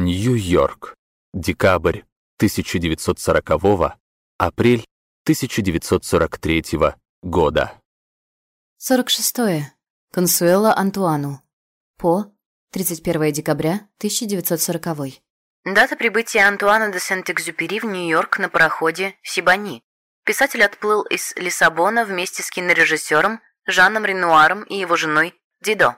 Нью-Йорк. Декабрь 1940 апрель 1943 года. 46. -е. Консуэла Антуану. По. 31 декабря 1940. Дата прибытия Антуана де Сент-Экзюпери в Нью-Йорк на пароходе «Сибани». Писатель отплыл из Лиссабона вместе с кинорежиссером Жаном Ренуаром и его женой Дидо.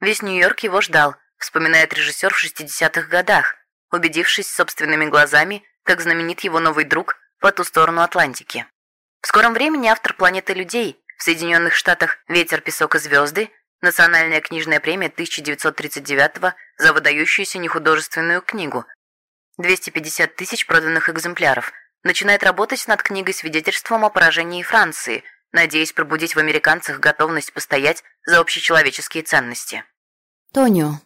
Весь Нью-Йорк его ждал, вспоминает режиссер в 60-х годах, убедившись собственными глазами, как знаменит его новый друг по ту сторону Атлантики. В скором времени автор «Планеты людей» в Соединенных Штатах «Ветер, песок и звезды» Национальная книжная премия 1939 за выдающуюся нехудожественную книгу. 250 тысяч проданных экземпляров. Начинает работать над книгой свидетельством о поражении Франции, надеясь пробудить в американцах готовность постоять за общечеловеческие ценности. Тонио,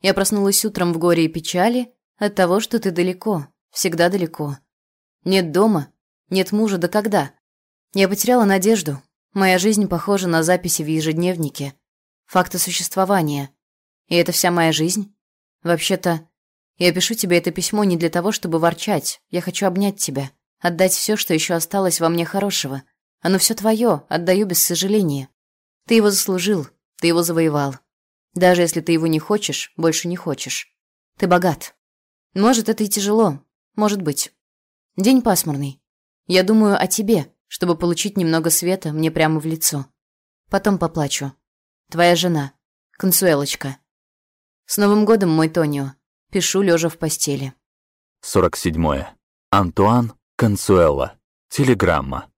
я проснулась утром в горе и печали от того, что ты далеко, всегда далеко. Нет дома, нет мужа, да когда? Я потеряла надежду. Моя жизнь похожа на записи в ежедневнике. Факты существования. И это вся моя жизнь? Вообще-то, я пишу тебе это письмо не для того, чтобы ворчать. Я хочу обнять тебя, отдать все, что еще осталось во мне хорошего. Оно все твое, отдаю без сожаления. Ты его заслужил, ты его завоевал. Даже если ты его не хочешь, больше не хочешь. Ты богат. Может, это и тяжело. Может быть. День пасмурный. Я думаю о тебе, чтобы получить немного света мне прямо в лицо. Потом поплачу. Твоя жена. Консуэлочка. С Новым годом, мой Тонио. Пишу, лежа в постели. 47. Антуан Консуэла. Телеграмма.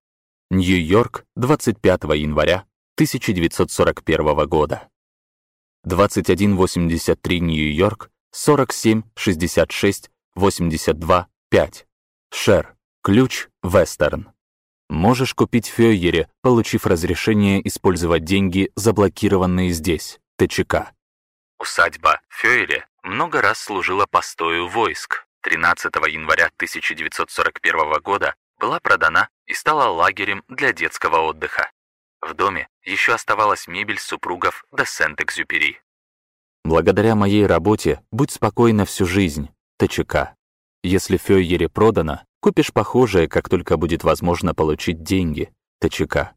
Нью-Йорк, 25 января 1941 года. 2183 Нью-Йорк, 47 66 82 5. Шер. Ключ Вестерн. Можешь купить Фёйере, получив разрешение использовать деньги, заблокированные здесь, ТЧК. Усадьба Фёйере много раз служила постою войск. 13 января 1941 года была продана и стала лагерем для детского отдыха. В доме еще оставалась мебель супругов де Сент-Экзюпери. Благодаря моей работе будь спокойна всю жизнь, ТЧК. Если Фёйере продано, купишь похожее, как только будет возможно получить деньги, ТЧК.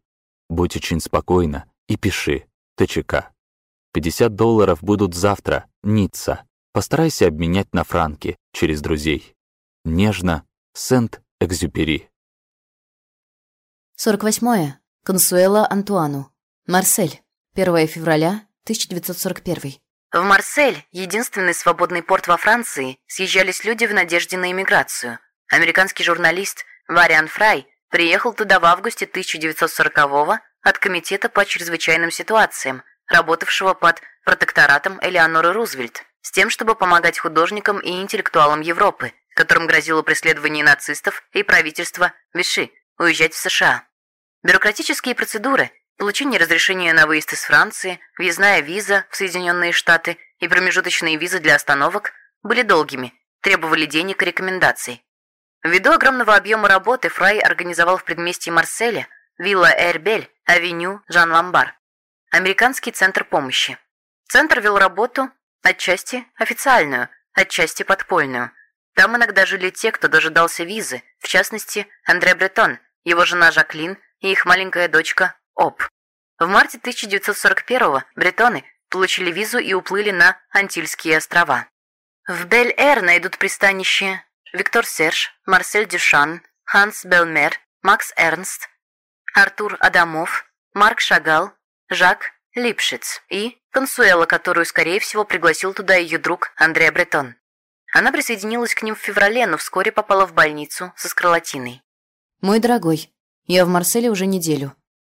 Будь очень спокойна и пиши, ТЧК. 50 долларов будут завтра, Ницца. Постарайся обменять на франки через друзей. Нежно, Сент-Экзюпери. 48. -е. Консуэла Антуану. Марсель. 1 февраля 1941. В Марсель, единственный свободный порт во Франции, съезжались люди в надежде на иммиграцию. Американский журналист Вариан Фрай приехал туда в августе 1940-го от Комитета по чрезвычайным ситуациям, работавшего под протекторатом Элеоноры Рузвельт, с тем, чтобы помогать художникам и интеллектуалам Европы, которым грозило преследование нацистов и правительства Виши, уезжать в США. Бюрократические процедуры, получение разрешения на выезд из Франции, въездная виза в Соединенные Штаты и промежуточные визы для остановок были долгими, требовали денег и рекомендаций. Ввиду огромного объема работы Фрай организовал в предместье Марселя вилла Эрбель, авеню Жан-Ламбар, американский центр помощи. Центр вел работу отчасти официальную, отчасти подпольную. Там иногда жили те, кто дожидался визы, в частности, Андре Бретон, его жена Жаклин и их маленькая дочка Оп. В марте 1941-го бретоны получили визу и уплыли на Антильские острова. В Бель-Эр найдут пристанище Виктор Серж, Марсель Дюшан, Ханс Белмер, Макс Эрнст, Артур Адамов, Марк Шагал, Жак Липшиц и Консуэла, которую, скорее всего, пригласил туда ее друг Андреа Бретон. Она присоединилась к ним в феврале, но вскоре попала в больницу со скарлатиной. «Мой дорогой, я в Марселе уже неделю.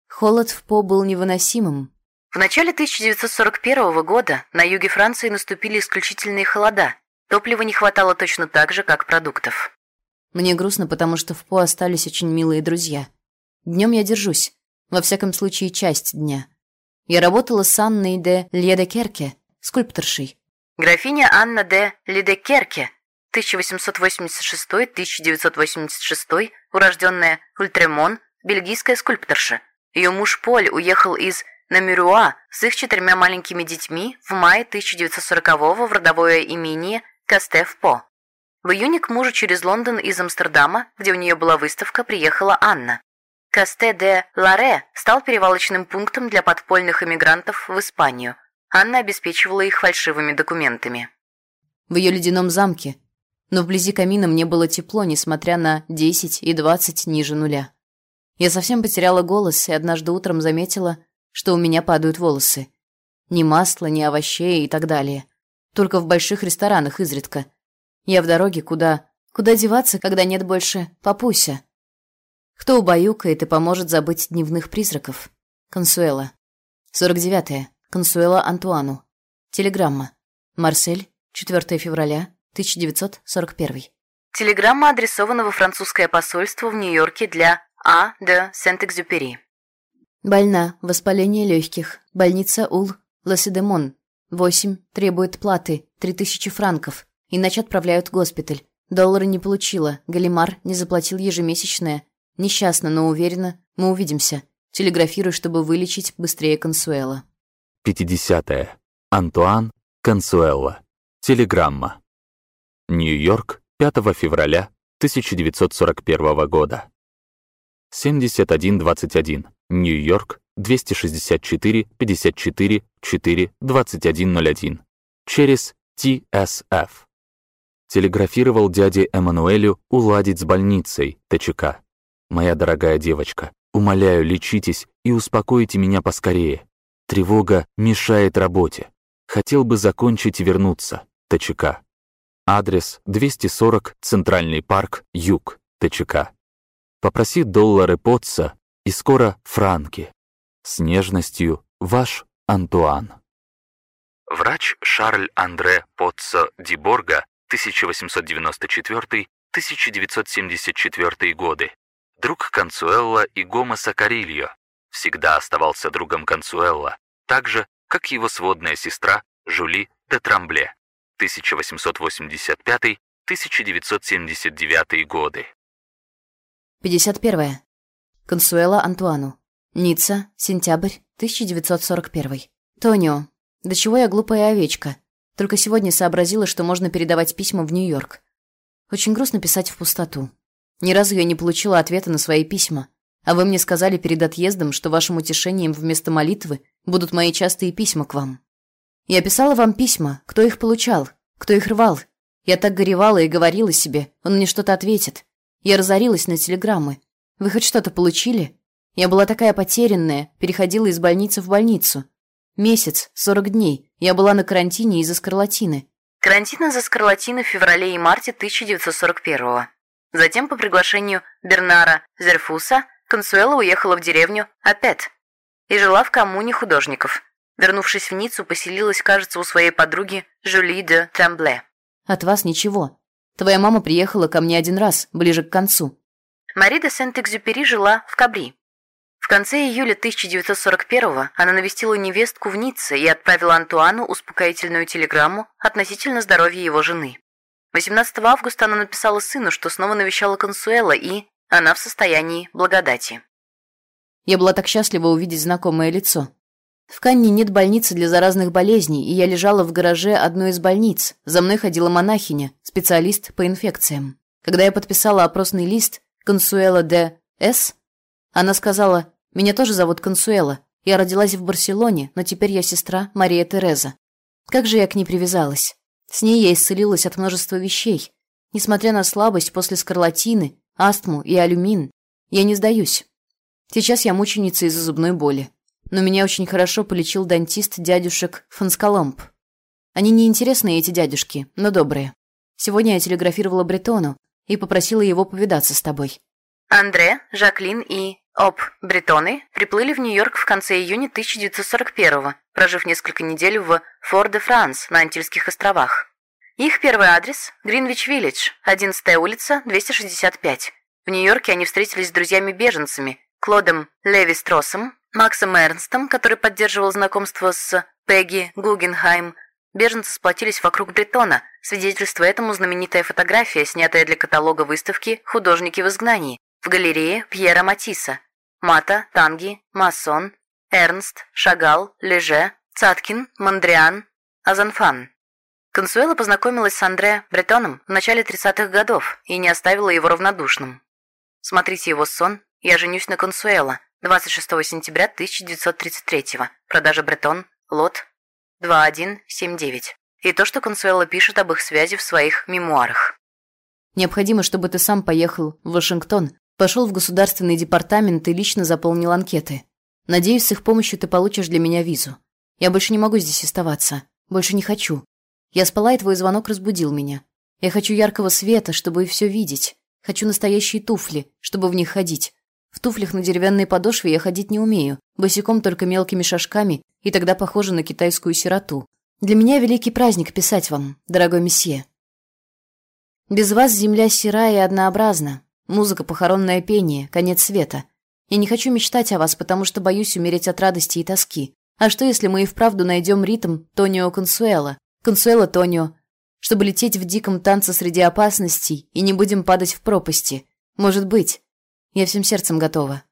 Холод в По был невыносимым. В начале 1941 года на юге Франции наступили исключительные холода. Топлива не хватало точно так же, как продуктов. Мне грустно, потому что в По остались очень милые друзья. Днем я держусь. Во всяком случае, часть дня. Я работала с Анной де Ледекерке, скульпторшей. Графиня Анна де Ледекерке, 1886-1986, урожденная Ультремон, бельгийская скульпторша. Ее муж Поль уехал из Намюруа с их четырьмя маленькими детьми в мае 1940-го в родовое имение Кастеф По. В июне к мужу через Лондон из Амстердама, где у нее была выставка, приехала Анна. Касте де Ларе стал перевалочным пунктом для подпольных иммигрантов в Испанию. Анна обеспечивала их фальшивыми документами. В ее ледяном замке. Но вблизи камина мне было тепло, несмотря на 10 и 20 ниже нуля. Я совсем потеряла голос и однажды утром заметила, что у меня падают волосы. Ни масла, ни овощей и так далее. Только в больших ресторанах изредка. Я в дороге куда... Куда деваться, когда нет больше папуся? Кто убаюкает и поможет забыть дневных призраков? Консуэла. 49. -е. Консуэла Антуану. Телеграмма. Марсель, 4 февраля 1941. Телеграмма адресована во французское посольство в Нью-Йорке для А. де Сент-Экзюпери. Больна. Воспаление легких. Больница Ул. Ласедемон. 8. Требует платы. 3000 франков. Иначе отправляют в госпиталь. Доллары не получила. Галимар не заплатил ежемесячное. Несчастна, но уверена, мы увидимся. Телеграфируй, чтобы вылечить быстрее Консуэла. 50. -е. Антуан Консуэлла. Телеграмма. Нью-Йорк, 5 февраля 1941 года. 7121. Нью-Йорк, 264 54 4 2101. Через TSF. Телеграфировал дяде Эммануэлю уладить с больницей ТЧК. Моя дорогая девочка, умоляю, лечитесь и успокойте меня поскорее. Тревога мешает работе. Хотел бы закончить и вернуться. ТЧК. Адрес 240 Центральный парк, Юг, ТЧК. Попроси доллары Потца и скоро франки. С нежностью, ваш Антуан. Врач Шарль Андре Потцо Диборга, 1894-1974 годы, друг Консуэлла и Гомеса Карильо, всегда оставался другом Консуэлла, так же, как его сводная сестра Жули де Трамбле, 1885-1979 годы. 51. Консуэла Антуану. Ницца, сентябрь, 1941. Тонио. До чего я глупая овечка. Только сегодня сообразила, что можно передавать письма в Нью-Йорк. Очень грустно писать в пустоту. Ни разу я не получила ответа на свои письма. А вы мне сказали перед отъездом, что вашим утешением вместо молитвы будут мои частые письма к вам. Я писала вам письма, кто их получал, кто их рвал. Я так горевала и говорила себе, он мне что-то ответит. Я разорилась на телеграммы. Вы хоть что-то получили? Я была такая потерянная, переходила из больницы в больницу. Месяц, сорок дней, я была на карантине из-за скарлатины. Карантин из-за скарлатины в феврале и марте 1941 -го. Затем, по приглашению Бернара Зерфуса, Консуэла уехала в деревню Апет и жила в коммуне художников. Вернувшись в Ниццу, поселилась, кажется, у своей подруги Жюли де Трамбле. От вас ничего. Твоя мама приехала ко мне один раз, ближе к концу. Мари де Сент-Экзюпери жила в Кабри. В конце июля 1941-го она навестила невестку в Ницце и отправила Антуану успокоительную телеграмму относительно здоровья его жены. 18 августа она написала сыну, что снова навещала Консуэла и она в состоянии благодати. Я была так счастлива увидеть знакомое лицо. В Канне нет больницы для заразных болезней, и я лежала в гараже одной из больниц. За мной ходила монахиня, специалист по инфекциям. Когда я подписала опросный лист «Консуэла де С», она сказала, «Меня тоже зовут Консуэла. Я родилась в Барселоне, но теперь я сестра Мария Тереза». Как же я к ней привязалась. С ней я исцелилась от множества вещей. Несмотря на слабость после скарлатины, астму и алюмин, я не сдаюсь. Сейчас я мученица из-за зубной боли. Но меня очень хорошо полечил дантист дядюшек Фанскаламп. Они неинтересные, эти дядюшки, но добрые. Сегодня я телеграфировала Бретону и попросила его повидаться с тобой. Андре, Жаклин и Об Бретоны приплыли в Нью-Йорк в конце июня 1941 прожив несколько недель в Фор-де-Франс на Антильских островах. Их первый адрес – Гринвич-Виллидж, 11 улица, 265. В Нью-Йорке они встретились с друзьями-беженцами Клодом Леви Стросом, Максом Эрнстом, который поддерживал знакомство с Пегги Гугенхайм. Беженцы сплотились вокруг Бретона. Свидетельство этому знаменитая фотография, снятая для каталога выставки «Художники в изгнании», в галерее Пьера Матисса. Мата, Танги, Массон, Эрнст, Шагал, Леже, Цаткин, Мандриан, Азанфан. Консуэла познакомилась с Андре Бретоном в начале 30-х годов и не оставила его равнодушным. Смотрите его сон «Я женюсь на Консуэла» 26 сентября 1933 Продажа Бретон, лот 2179. И то, что Консуэла пишет об их связи в своих мемуарах. Необходимо, чтобы ты сам поехал в Вашингтон, пошел в государственный департамент и лично заполнил анкеты. Надеюсь, с их помощью ты получишь для меня визу. Я больше не могу здесь оставаться. Больше не хочу. Я спала, и твой звонок разбудил меня. Я хочу яркого света, чтобы все видеть. Хочу настоящие туфли, чтобы в них ходить. В туфлях на деревянной подошве я ходить не умею, босиком только мелкими шажками, и тогда похожа на китайскую сироту. Для меня великий праздник писать вам, дорогой месье. Без вас земля серая и однообразна. Музыка, похоронное пение, конец света. Я не хочу мечтать о вас, потому что боюсь умереть от радости и тоски. А что, если мы и вправду найдем ритм Тонио Консуэла, Консуэла Тонио, чтобы лететь в диком танце среди опасностей и не будем падать в пропасти. Может быть. Я всем сердцем готова.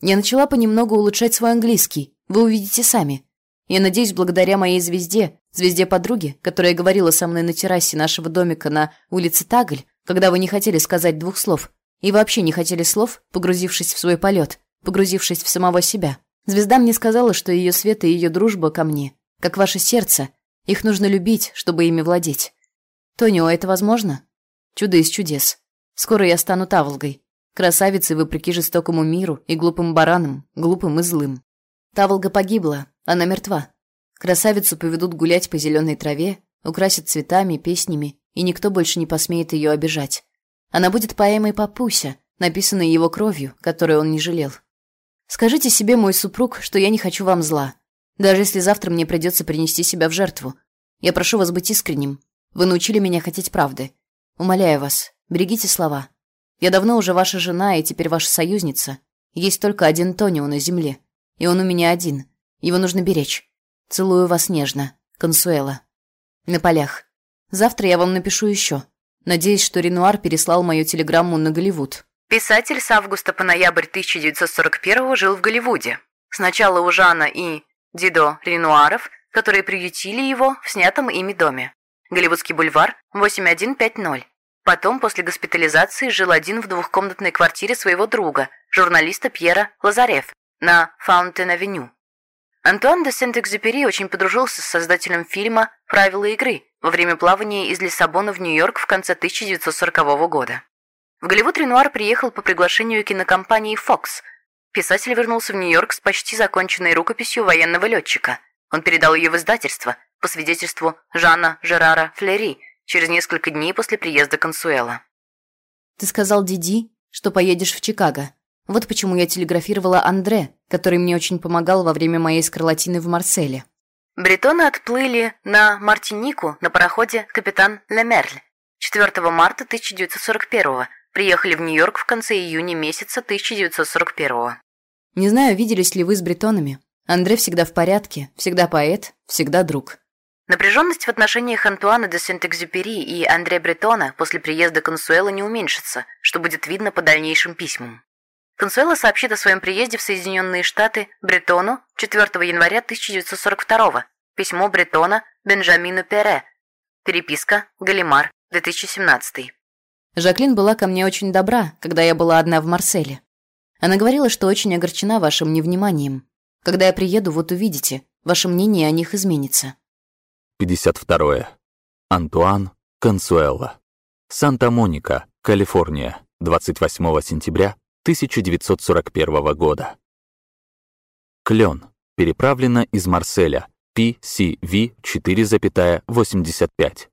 Я начала понемногу улучшать свой английский. Вы увидите сами. Я надеюсь, благодаря моей звезде, звезде подруги, которая говорила со мной на террасе нашего домика на улице Тагль, когда вы не хотели сказать двух слов, и вообще не хотели слов, погрузившись в свой полет, погрузившись в самого себя. Звезда мне сказала, что ее свет и ее дружба ко мне, как ваше сердце, их нужно любить, чтобы ими владеть. Тонио, это возможно? Чудо из чудес. Скоро я стану Таволгой. Красавицей вопреки жестокому миру и глупым баранам, глупым и злым. Таволга погибла, она мертва. Красавицу поведут гулять по зеленой траве, украсят цветами, песнями, и никто больше не посмеет ее обижать. Она будет поэмой Папуся, написанной его кровью, которой он не жалел. Скажите себе, мой супруг, что я не хочу вам зла. Даже если завтра мне придется принести себя в жертву. Я прошу вас быть искренним. Вы научили меня хотеть правды. Умоляю вас, берегите слова. Я давно уже ваша жена и теперь ваша союзница. Есть только один Тонио на земле. И он у меня один. Его нужно беречь. Целую вас нежно. Консуэла. На полях. Завтра я вам напишу еще. Надеюсь, что Ренуар переслал мою телеграмму на Голливуд. Писатель с августа по ноябрь 1941 жил в Голливуде. Сначала у Жана и Дидо Ренуаров, которые приютили его в снятом ими доме. Голливудский бульвар, 8150. Потом, после госпитализации, жил один в двухкомнатной квартире своего друга, журналиста Пьера Лазарев, на Фаунтен-авеню. Антуан де Сент-Экзюпери очень подружился с создателем фильма «Правила игры» во время плавания из Лиссабона в Нью-Йорк в конце 1940 года. В Голливуд Ренуар приехал по приглашению кинокомпании Fox, Писатель вернулся в Нью-Йорк с почти законченной рукописью военного летчика. Он передал ее в издательство, по свидетельству Жана Жерара Флери, через несколько дней после приезда Консуэла. «Ты сказал Диди, что поедешь в Чикаго. Вот почему я телеграфировала Андре, который мне очень помогал во время моей скарлатины в Марселе». Бретоны отплыли на Мартинику на пароходе «Капитан Лемерль» 4 марта 1941 Приехали в Нью-Йорк в конце июня месяца 1941-го. Не знаю, виделись ли вы с бретонами. Андре всегда в порядке, всегда поэт, всегда друг. Напряженность в отношениях Антуана де Сент-Экзюпери и Андре Бретона после приезда Консуэла не уменьшится, что будет видно по дальнейшим письмам. Консуэла сообщит о своем приезде в Соединенные Штаты Бретону 4 января 1942 Письмо Бретона Бенджамину Пере. Переписка Галимар, 2017 Жаклин была ко мне очень добра, когда я была одна в Марселе. Она говорила, что очень огорчена вашим невниманием. Когда я приеду, вот увидите, ваше мнение о них изменится. 52. Антуан Консуэлла. Санта-Моника, Калифорния, 28 сентября 1941 года. Клен. Переправлено из Марселя. PCV 4,85.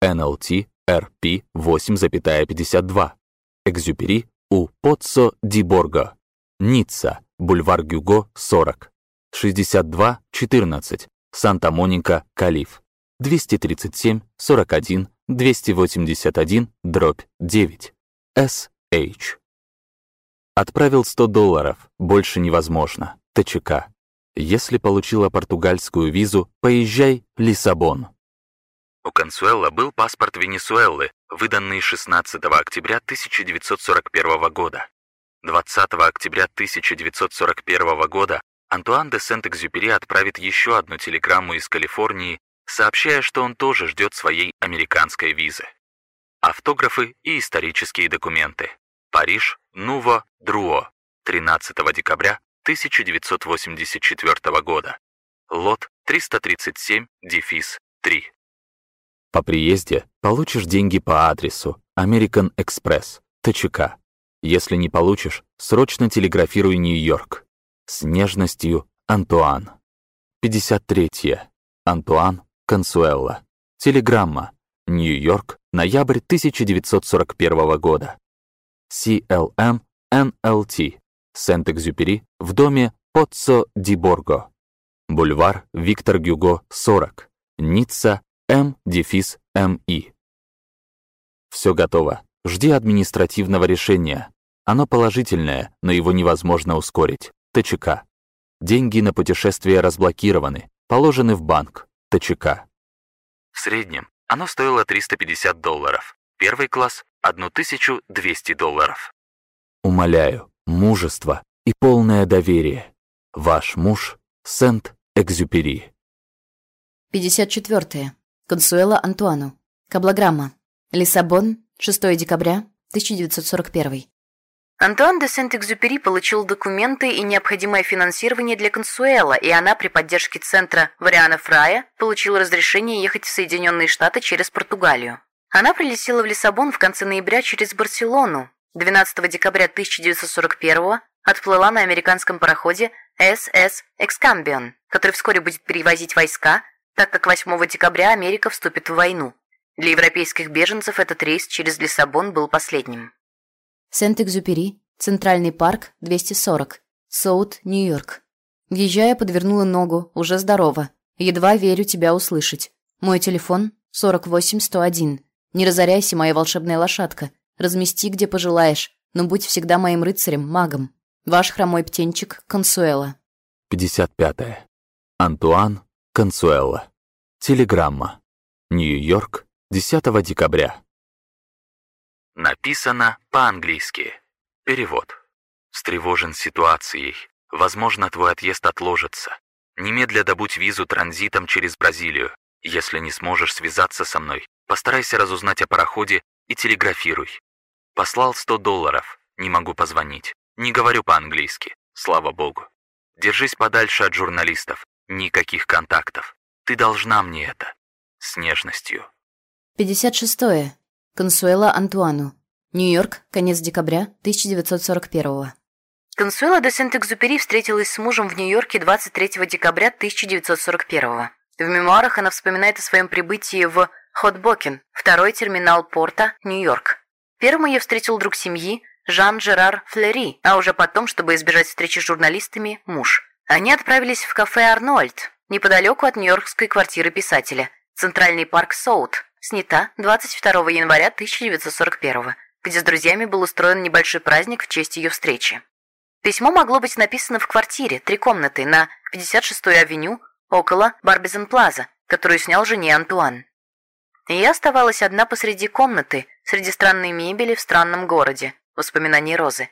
NLT РП 8,52. Экзюпери у Поццо ди Борго. Ницца, бульвар Гюго, 40. 62-14. Санта-Моника, Калиф. 237, 41, 281, дробь 9. С.H. Отправил 100 долларов, больше невозможно. ТЧК. Если получила португальскую визу, поезжай Лиссабон. У Консуэла был паспорт Венесуэлы, выданный 16 октября 1941 года. 20 октября 1941 года Антуан де Сент-Экзюпери отправит еще одну телеграмму из Калифорнии сообщая, что он тоже ждет своей американской визы. Автографы и исторические документы. Париж, Нуво, Друо, 13 декабря 1984 года. Лот 337, дефис 3. По приезде получишь деньги по адресу American Express, ТЧК. Если не получишь, срочно телеграфируй Нью-Йорк. С нежностью, Антуан. 53. -е. Антуан Консуэлла. Телеграмма. Нью-Йорк, ноябрь 1941 года. CLM NLT. Сент-Экзюпери в доме Поццо ди Борго. Бульвар Виктор Гюго, 40. Ницца, М, дефис, МИ. Все готово. Жди административного решения. Оно положительное, но его невозможно ускорить. ТЧК. Деньги на путешествие разблокированы, положены в банк. ТЧК. В среднем оно стоило 350 долларов. Первый класс – 1200 долларов. Умоляю, мужество и полное доверие. Ваш муж Сент-Экзюпери. 54. Консуэла Антуану. Каблограмма. Лиссабон, 6 декабря 1941. Антуан де Сент-Экзюпери получил документы и необходимое финансирование для Консуэла, и она при поддержке центра Вариана Фрая получила разрешение ехать в Соединенные Штаты через Португалию. Она прилетела в Лиссабон в конце ноября через Барселону. 12 декабря 1941 отплыла на американском пароходе СС «Экскамбион», который вскоре будет перевозить войска, так как 8 декабря Америка вступит в войну. Для европейских беженцев этот рейс через Лиссабон был последним. Сент-Экзюпери, Центральный парк, 240, Соут, Нью-Йорк. Въезжая, подвернула ногу, уже здорова. Едва верю тебя услышать. Мой телефон 48101. Не разоряйся, моя волшебная лошадка. Размести, где пожелаешь, но будь всегда моим рыцарем, магом. Ваш хромой птенчик Консуэла. 55. -е. Антуан Консуэла. Телеграмма. Нью-Йорк, 10 декабря. Написано по-английски. Перевод. Встревожен ситуацией. Возможно, твой отъезд отложится. Немедля добудь визу транзитом через Бразилию. Если не сможешь связаться со мной, постарайся разузнать о пароходе и телеграфируй. Послал 100 долларов. Не могу позвонить. Не говорю по-английски. Слава богу. Держись подальше от журналистов. Никаких контактов. Ты должна мне это. С нежностью. 56. -е. Консуэла Антуану. Нью-Йорк, конец декабря 1941 Консуэла де Сент-Экзюпери встретилась с мужем в Нью-Йорке 23 декабря 1941 В мемуарах она вспоминает о своем прибытии в Хотбокен, второй терминал порта, Нью-Йорк. Первым ее встретил друг семьи Жан-Жерар Флери, а уже потом, чтобы избежать встречи с журналистами, муж. Они отправились в кафе «Арнольд», неподалеку от нью-йоркской квартиры писателя, Центральный парк Соут, снята 22 января 1941 где с друзьями был устроен небольшой праздник в честь ее встречи. Письмо могло быть написано в квартире, три комнаты, на 56-й авеню, около Барбизен Плаза, которую снял жене Антуан. И я оставалась одна посреди комнаты, среди странной мебели в странном городе, воспоминаний Розы.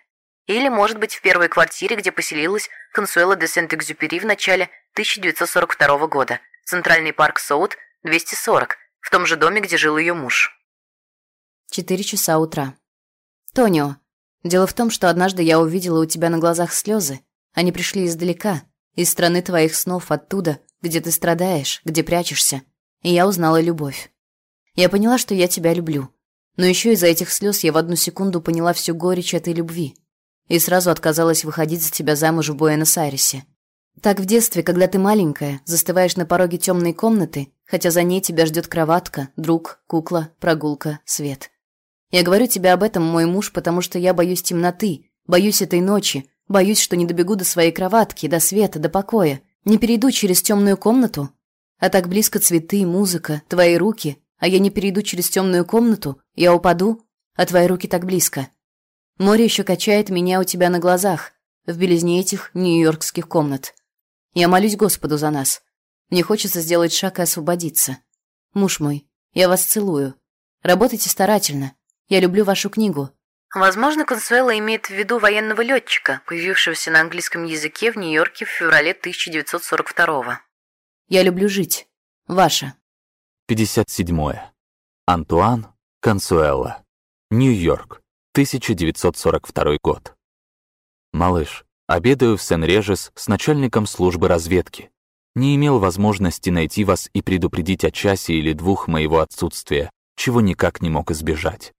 Или, может быть, в первой квартире, где поселилась Консуэла де Сент-Экзюпери в начале 1942 года, Центральный парк Соут, 240, в том же доме, где жил ее муж. Четыре часа утра. Тонио, дело в том, что однажды я увидела у тебя на глазах слезы. Они пришли издалека, из страны твоих снов, оттуда, где ты страдаешь, где прячешься. И я узнала любовь. Я поняла, что я тебя люблю. Но еще из-за этих слез я в одну секунду поняла всю горечь этой любви. И сразу отказалась выходить за тебя замуж в Буэнос-Айресе. Так в детстве, когда ты маленькая, застываешь на пороге темной комнаты, хотя за ней тебя ждет кроватка, друг, кукла, прогулка, свет. Я говорю тебе об этом, мой муж, потому что я боюсь темноты, боюсь этой ночи, боюсь, что не добегу до своей кроватки, до света, до покоя, не перейду через темную комнату. А так близко цветы, музыка, твои руки, а я не перейду через темную комнату, я упаду, а твои руки так близко. Море еще качает меня у тебя на глазах, в белизне этих нью-йоркских комнат. Я молюсь Господу за нас. Мне хочется сделать шаг и освободиться. Муж мой, я вас целую. Работайте старательно. Я люблю вашу книгу. Возможно, Консуэла имеет в виду военного летчика, появившегося на английском языке в Нью-Йорке в феврале 1942 Я люблю жить. Ваша. 57. Антуан Консуэлла. Нью-Йорк. 1942 год. Малыш, обедаю в Сен-Режес с начальником службы разведки. Не имел возможности найти вас и предупредить о часе или двух моего отсутствия, чего никак не мог избежать.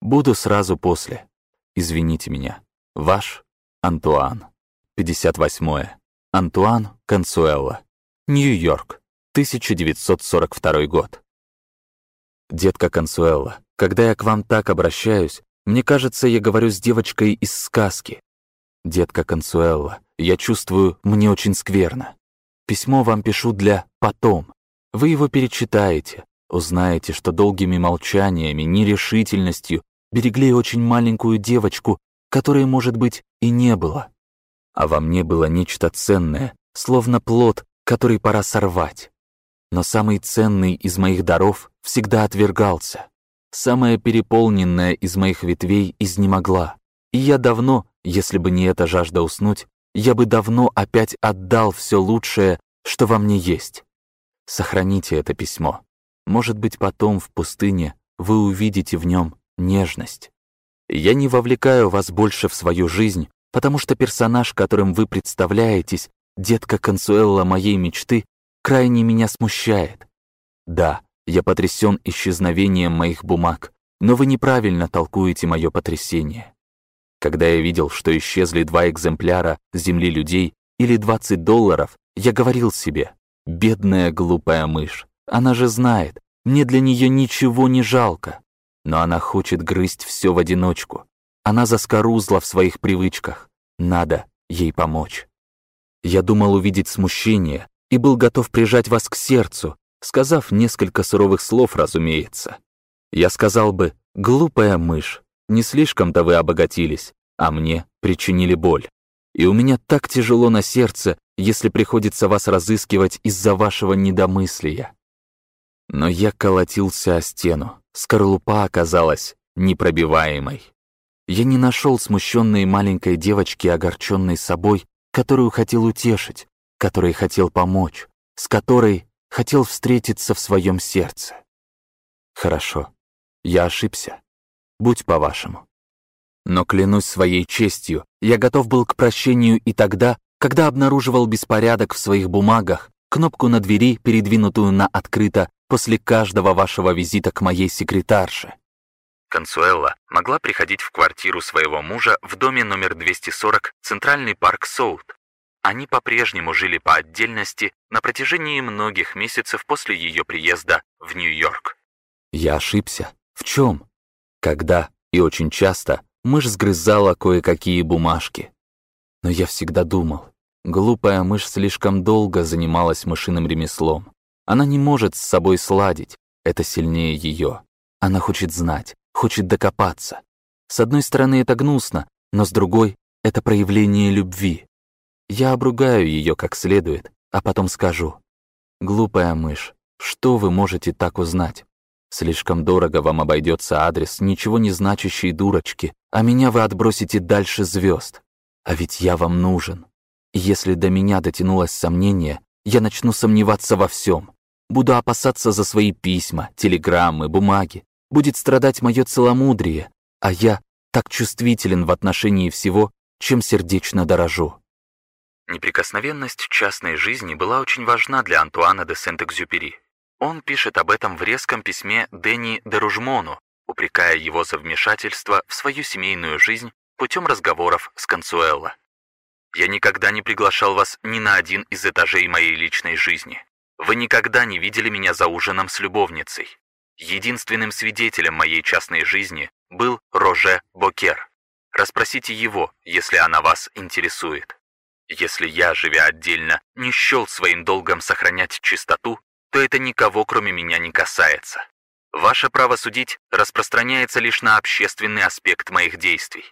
Буду сразу после. Извините меня. Ваш Антуан. 58. Антуан Консуэлла. Нью-Йорк. 1942 год. Детка Консуэлла, когда я к вам так обращаюсь, мне кажется, я говорю с девочкой из сказки. Детка Консуэлла, я чувствую, мне очень скверно. Письмо вам пишу для «потом». Вы его перечитаете, узнаете, что долгими молчаниями, нерешительностью берегли очень маленькую девочку, которой, может быть, и не было. А во мне было нечто ценное, словно плод, который пора сорвать. Но самый ценный из моих даров всегда отвергался. Самая переполненная из моих ветвей изнемогла. И я давно, если бы не эта жажда уснуть, я бы давно опять отдал все лучшее, что во мне есть. Сохраните это письмо. Может быть, потом в пустыне вы увидите в нем нежность. Я не вовлекаю вас больше в свою жизнь, потому что персонаж, которым вы представляетесь, детка Консуэлла моей мечты, крайне меня смущает. Да, я потрясен исчезновением моих бумаг, но вы неправильно толкуете мое потрясение. Когда я видел, что исчезли два экземпляра «Земли людей» или 20 долларов, я говорил себе, бедная глупая мышь, она же знает, мне для нее ничего не жалко. Но она хочет грызть все в одиночку. Она заскорузла в своих привычках. Надо ей помочь. Я думал увидеть смущение и был готов прижать вас к сердцу, сказав несколько суровых слов, разумеется. Я сказал бы, глупая мышь, не слишком-то вы обогатились, а мне причинили боль. И у меня так тяжело на сердце, если приходится вас разыскивать из-за вашего недомыслия. Но я колотился о стену, скорлупа оказалась непробиваемой. Я не нашел смущенной маленькой девочки, огорченной собой, которую хотел утешить, которой хотел помочь, с которой хотел встретиться в своем сердце. Хорошо, я ошибся. Будь по-вашему. Но клянусь своей честью, я готов был к прощению и тогда, когда обнаруживал беспорядок в своих бумагах, кнопку на двери, передвинутую на открыто после каждого вашего визита к моей секретарше. Консуэлла могла приходить в квартиру своего мужа в доме номер 240 Центральный парк Соут. Они по-прежнему жили по отдельности на протяжении многих месяцев после ее приезда в Нью-Йорк. Я ошибся. В чем? Когда, и очень часто, мышь сгрызала кое-какие бумажки. Но я всегда думал, глупая мышь слишком долго занималась мышиным ремеслом. Она не может с собой сладить, это сильнее ее. Она хочет знать, хочет докопаться. С одной стороны, это гнусно, но с другой — это проявление любви. Я обругаю ее как следует, а потом скажу. «Глупая мышь, что вы можете так узнать? Слишком дорого вам обойдется адрес ничего не значащей дурочки, а меня вы отбросите дальше звезд. А ведь я вам нужен. Если до меня дотянулось сомнение, я начну сомневаться во всем. Буду опасаться за свои письма, телеграммы, бумаги. Будет страдать мое целомудрие, а я так чувствителен в отношении всего, чем сердечно дорожу. Неприкосновенность частной жизни была очень важна для Антуана де Сент-Экзюпери. Он пишет об этом в резком письме Дени де Ружмону, упрекая его за вмешательство в свою семейную жизнь путем разговоров с Консуэлло. «Я никогда не приглашал вас ни на один из этажей моей личной жизни. Вы никогда не видели меня за ужином с любовницей. Единственным свидетелем моей частной жизни был Роже Бокер. Расспросите его, если она вас интересует. Если я, живя отдельно, не счел своим долгом сохранять чистоту, то это никого, кроме меня, не касается. Ваше право судить распространяется лишь на общественный аспект моих действий.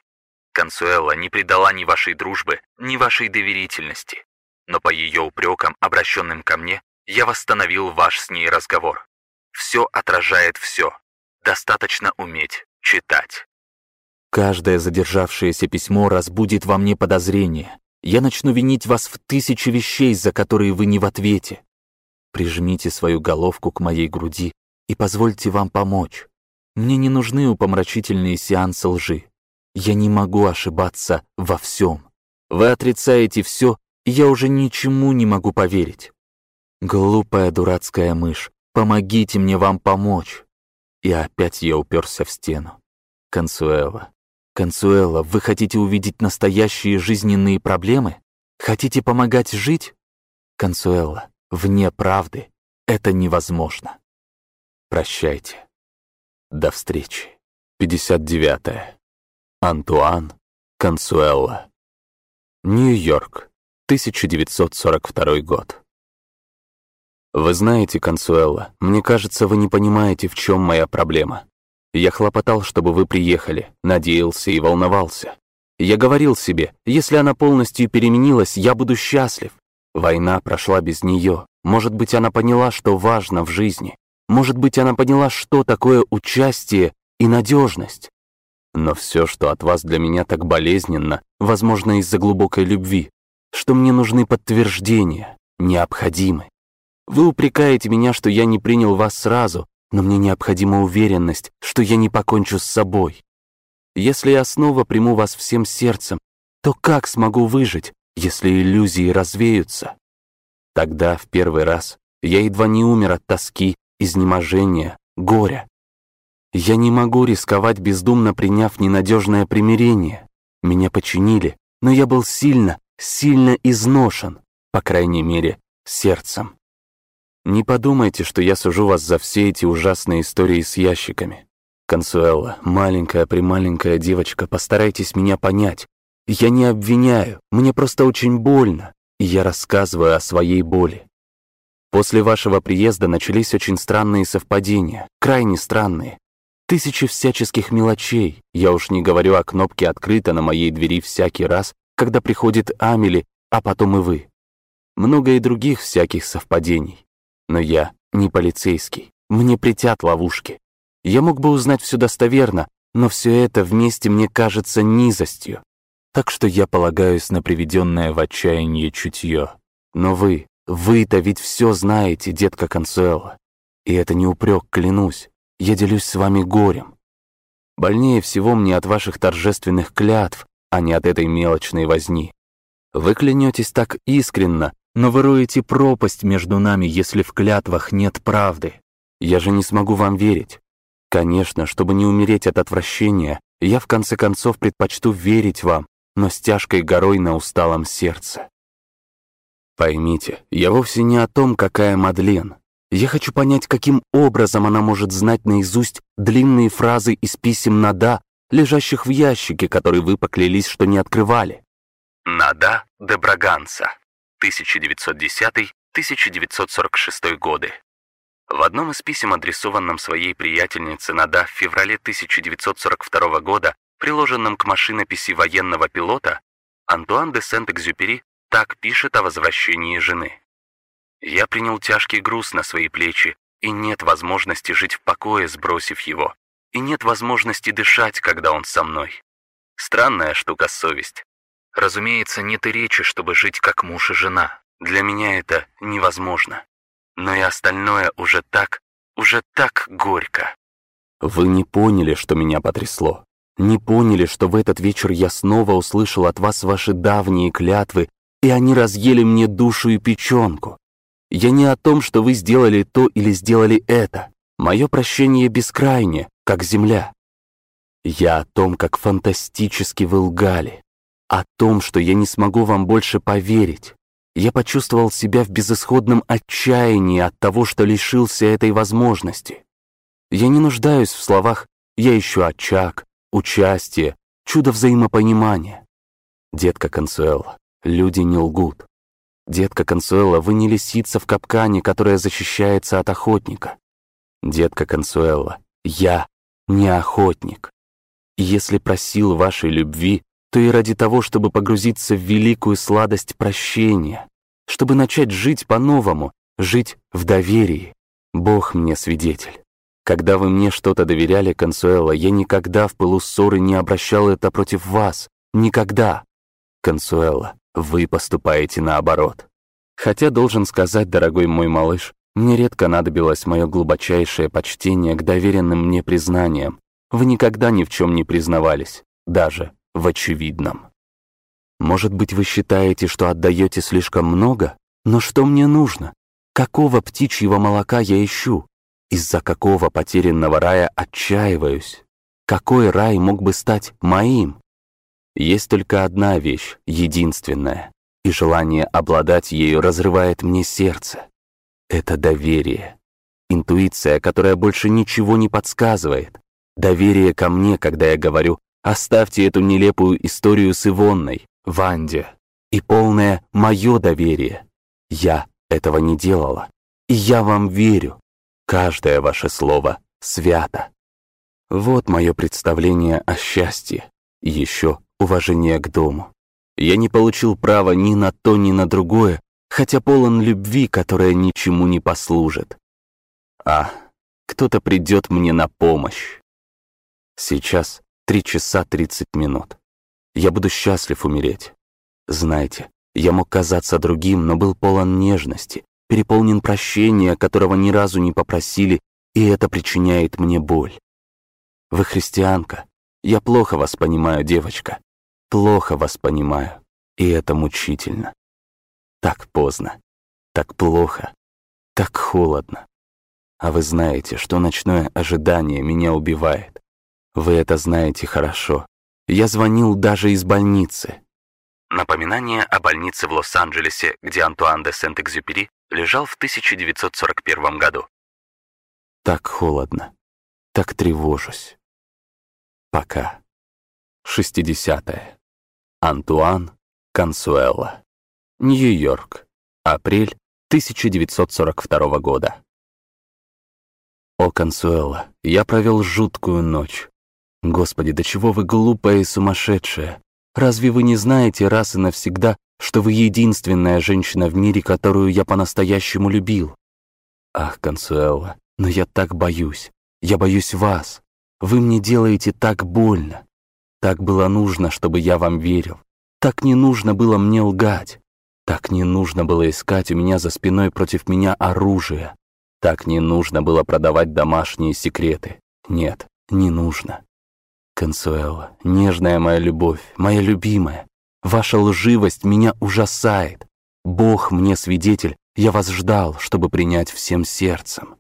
Консуэла не предала ни вашей дружбы, ни вашей доверительности. Но по ее упрекам, обращенным ко мне, я восстановил ваш с ней разговор. Все отражает все. Достаточно уметь читать. Каждое задержавшееся письмо разбудит во мне подозрение. Я начну винить вас в тысячи вещей, за которые вы не в ответе. Прижмите свою головку к моей груди и позвольте вам помочь. Мне не нужны упомрачительные сеансы лжи. Я не могу ошибаться во всем. Вы отрицаете все, и я уже ничему не могу поверить. Глупая дурацкая мышь, помогите мне вам помочь. И опять я уперся в стену. Консуэла, Консуэла, вы хотите увидеть настоящие жизненные проблемы? Хотите помогать жить? Консуэла, вне правды это невозможно. Прощайте. До встречи. 59. -е. Антуан Консуэлла. Нью-Йорк, 1942 год. Вы знаете, Консуэлла, мне кажется, вы не понимаете, в чем моя проблема. Я хлопотал, чтобы вы приехали, надеялся и волновался. Я говорил себе, если она полностью переменилась, я буду счастлив. Война прошла без нее. Может быть, она поняла, что важно в жизни. Может быть, она поняла, что такое участие и надежность. Но все, что от вас для меня так болезненно, возможно, из-за глубокой любви, что мне нужны подтверждения, необходимы. Вы упрекаете меня, что я не принял вас сразу, но мне необходима уверенность, что я не покончу с собой. Если я снова приму вас всем сердцем, то как смогу выжить, если иллюзии развеются? Тогда, в первый раз, я едва не умер от тоски, изнеможения, горя. Я не могу рисковать, бездумно приняв ненадежное примирение. Меня починили, но я был сильно, сильно изношен, по крайней мере, сердцем. Не подумайте, что я сужу вас за все эти ужасные истории с ящиками. Консуэла, маленькая-прималенькая девочка, постарайтесь меня понять. Я не обвиняю, мне просто очень больно, и я рассказываю о своей боли. После вашего приезда начались очень странные совпадения, крайне странные. Тысячи всяческих мелочей, я уж не говорю о кнопке «Открыто» на моей двери всякий раз, когда приходит Амели, а потом и вы. Много и других всяких совпадений. Но я не полицейский, мне притят ловушки. Я мог бы узнать все достоверно, но все это вместе мне кажется низостью. Так что я полагаюсь на приведенное в отчаяние чутье. Но вы, вы-то ведь все знаете, детка Консуэла. И это не упрек, клянусь. Я делюсь с вами горем. Больнее всего мне от ваших торжественных клятв, а не от этой мелочной возни. Вы клянетесь так искренно, но вы роете пропасть между нами, если в клятвах нет правды. Я же не смогу вам верить. Конечно, чтобы не умереть от отвращения, я в конце концов предпочту верить вам, но с тяжкой горой на усталом сердце. Поймите, я вовсе не о том, какая Мадлен. Я хочу понять, каким образом она может знать наизусть длинные фразы из писем Нада, лежащих в ящике, который вы поклялись, что не открывали. Нада де Браганса. 1910-1946 годы. В одном из писем, адресованном своей приятельнице Нада в феврале 1942 года, приложенном к машинописи военного пилота, Антуан де Сент-Экзюпери так пишет о возвращении жены. «Я принял тяжкий груз на свои плечи, и нет возможности жить в покое, сбросив его, и нет возможности дышать, когда он со мной. Странная штука совесть. Разумеется, нет и речи, чтобы жить как муж и жена. Для меня это невозможно. Но и остальное уже так, уже так горько. Вы не поняли, что меня потрясло. Не поняли, что в этот вечер я снова услышал от вас ваши давние клятвы, и они разъели мне душу и печенку. Я не о том, что вы сделали то или сделали это. Мое прощение бескрайнее, как земля. Я о том, как фантастически вы лгали, о том, что я не смогу вам больше поверить. Я почувствовал себя в безысходном отчаянии от того, что лишился этой возможности. Я не нуждаюсь в словах «я ищу очаг», «участие», «чудо взаимопонимания». Детка Консуэла, люди не лгут. Детка Консуэла, вы не лисица в капкане, которая защищается от охотника. Детка Консуэла, я не охотник. Если просил вашей любви, то и ради того, чтобы погрузиться в великую сладость прощения, чтобы начать жить по-новому, жить в доверии. Бог мне свидетель. Когда вы мне что-то доверяли, Консуэла, я никогда в пылу ссоры не обращал это против вас. Никогда. Консуэла, вы поступаете наоборот. Хотя, должен сказать, дорогой мой малыш, Мне редко надобилось мое глубочайшее почтение к доверенным мне признаниям. Вы никогда ни в чем не признавались, даже в очевидном. Может быть, вы считаете, что отдаете слишком много? Но что мне нужно? Какого птичьего молока я ищу? Из-за какого потерянного рая отчаиваюсь? Какой рай мог бы стать моим? Есть только одна вещь, единственная, и желание обладать ею разрывает мне сердце. Это доверие. Интуиция, которая больше ничего не подсказывает. Доверие ко мне, когда я говорю «оставьте эту нелепую историю с Ивонной, Ванде». И полное мое доверие. Я этого не делала. И я вам верю. Каждое ваше слово свято. Вот мое представление о счастье. Еще уважение к дому. Я не получил права ни на то, ни на другое, хотя полон любви, которая ничему не послужит. А, кто-то придет мне на помощь. Сейчас три часа тридцать минут. Я буду счастлив умереть. Знаете, я мог казаться другим, но был полон нежности, переполнен прощения, которого ни разу не попросили, и это причиняет мне боль. Вы христианка. Я плохо вас понимаю, девочка. Плохо вас понимаю. И это мучительно. Так поздно, так плохо, так холодно. А вы знаете, что ночное ожидание меня убивает. Вы это знаете хорошо. Я звонил даже из больницы. Напоминание о больнице в Лос-Анджелесе, где Антуан де Сент-Экзюпери лежал в 1941 году. Так холодно, так тревожусь. Пока. 60. -е. Антуан Консуэлла. Нью-Йорк. Апрель 1942 года. О, Консуэла, я провел жуткую ночь. Господи, до чего вы глупая и сумасшедшая. Разве вы не знаете раз и навсегда, что вы единственная женщина в мире, которую я по-настоящему любил? Ах, Консуэла, но я так боюсь. Я боюсь вас. Вы мне делаете так больно. Так было нужно, чтобы я вам верил. Так не нужно было мне лгать. Так не нужно было искать у меня за спиной против меня оружие. Так не нужно было продавать домашние секреты. Нет, не нужно. Консуэла, нежная моя любовь, моя любимая, ваша лживость меня ужасает. Бог мне свидетель, я вас ждал, чтобы принять всем сердцем.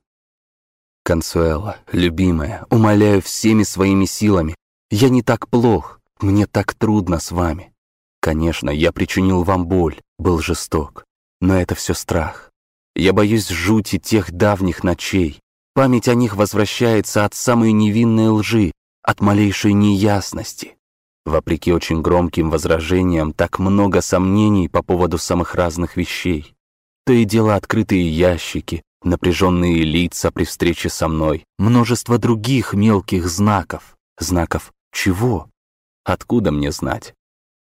Консуэла, любимая, умоляю всеми своими силами, я не так плох, мне так трудно с вами. Конечно, я причинил вам боль, был жесток, но это все страх. Я боюсь жути тех давних ночей. Память о них возвращается от самой невинной лжи, от малейшей неясности. Вопреки очень громким возражениям, так много сомнений по поводу самых разных вещей. То и дело открытые ящики, напряженные лица при встрече со мной, множество других мелких знаков. Знаков чего? Откуда мне знать?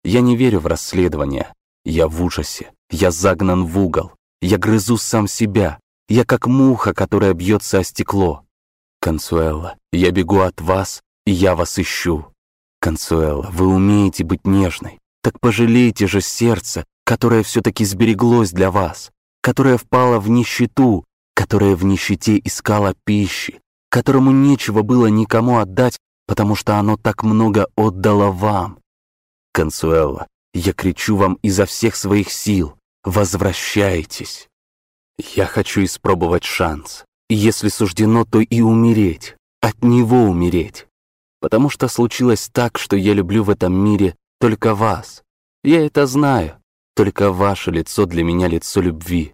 Я не верю в расследование. Я в ужасе. Я загнан в угол. Я грызу сам себя. Я как муха, которая бьется о стекло. Консуэла, я бегу от вас, я вас ищу. Консуэла, вы умеете быть нежной. Так пожалейте же сердце, которое все-таки сбереглось для вас, которое впало в нищету, которое в нищете искало пищи, которому нечего было никому отдать, потому что оно так много отдало вам. Консуэла, я кричу вам изо всех своих сил. Возвращайтесь. Я хочу испробовать шанс. Если суждено, то и умереть. От него умереть. Потому что случилось так, что я люблю в этом мире только вас. Я это знаю. Только ваше лицо для меня лицо любви.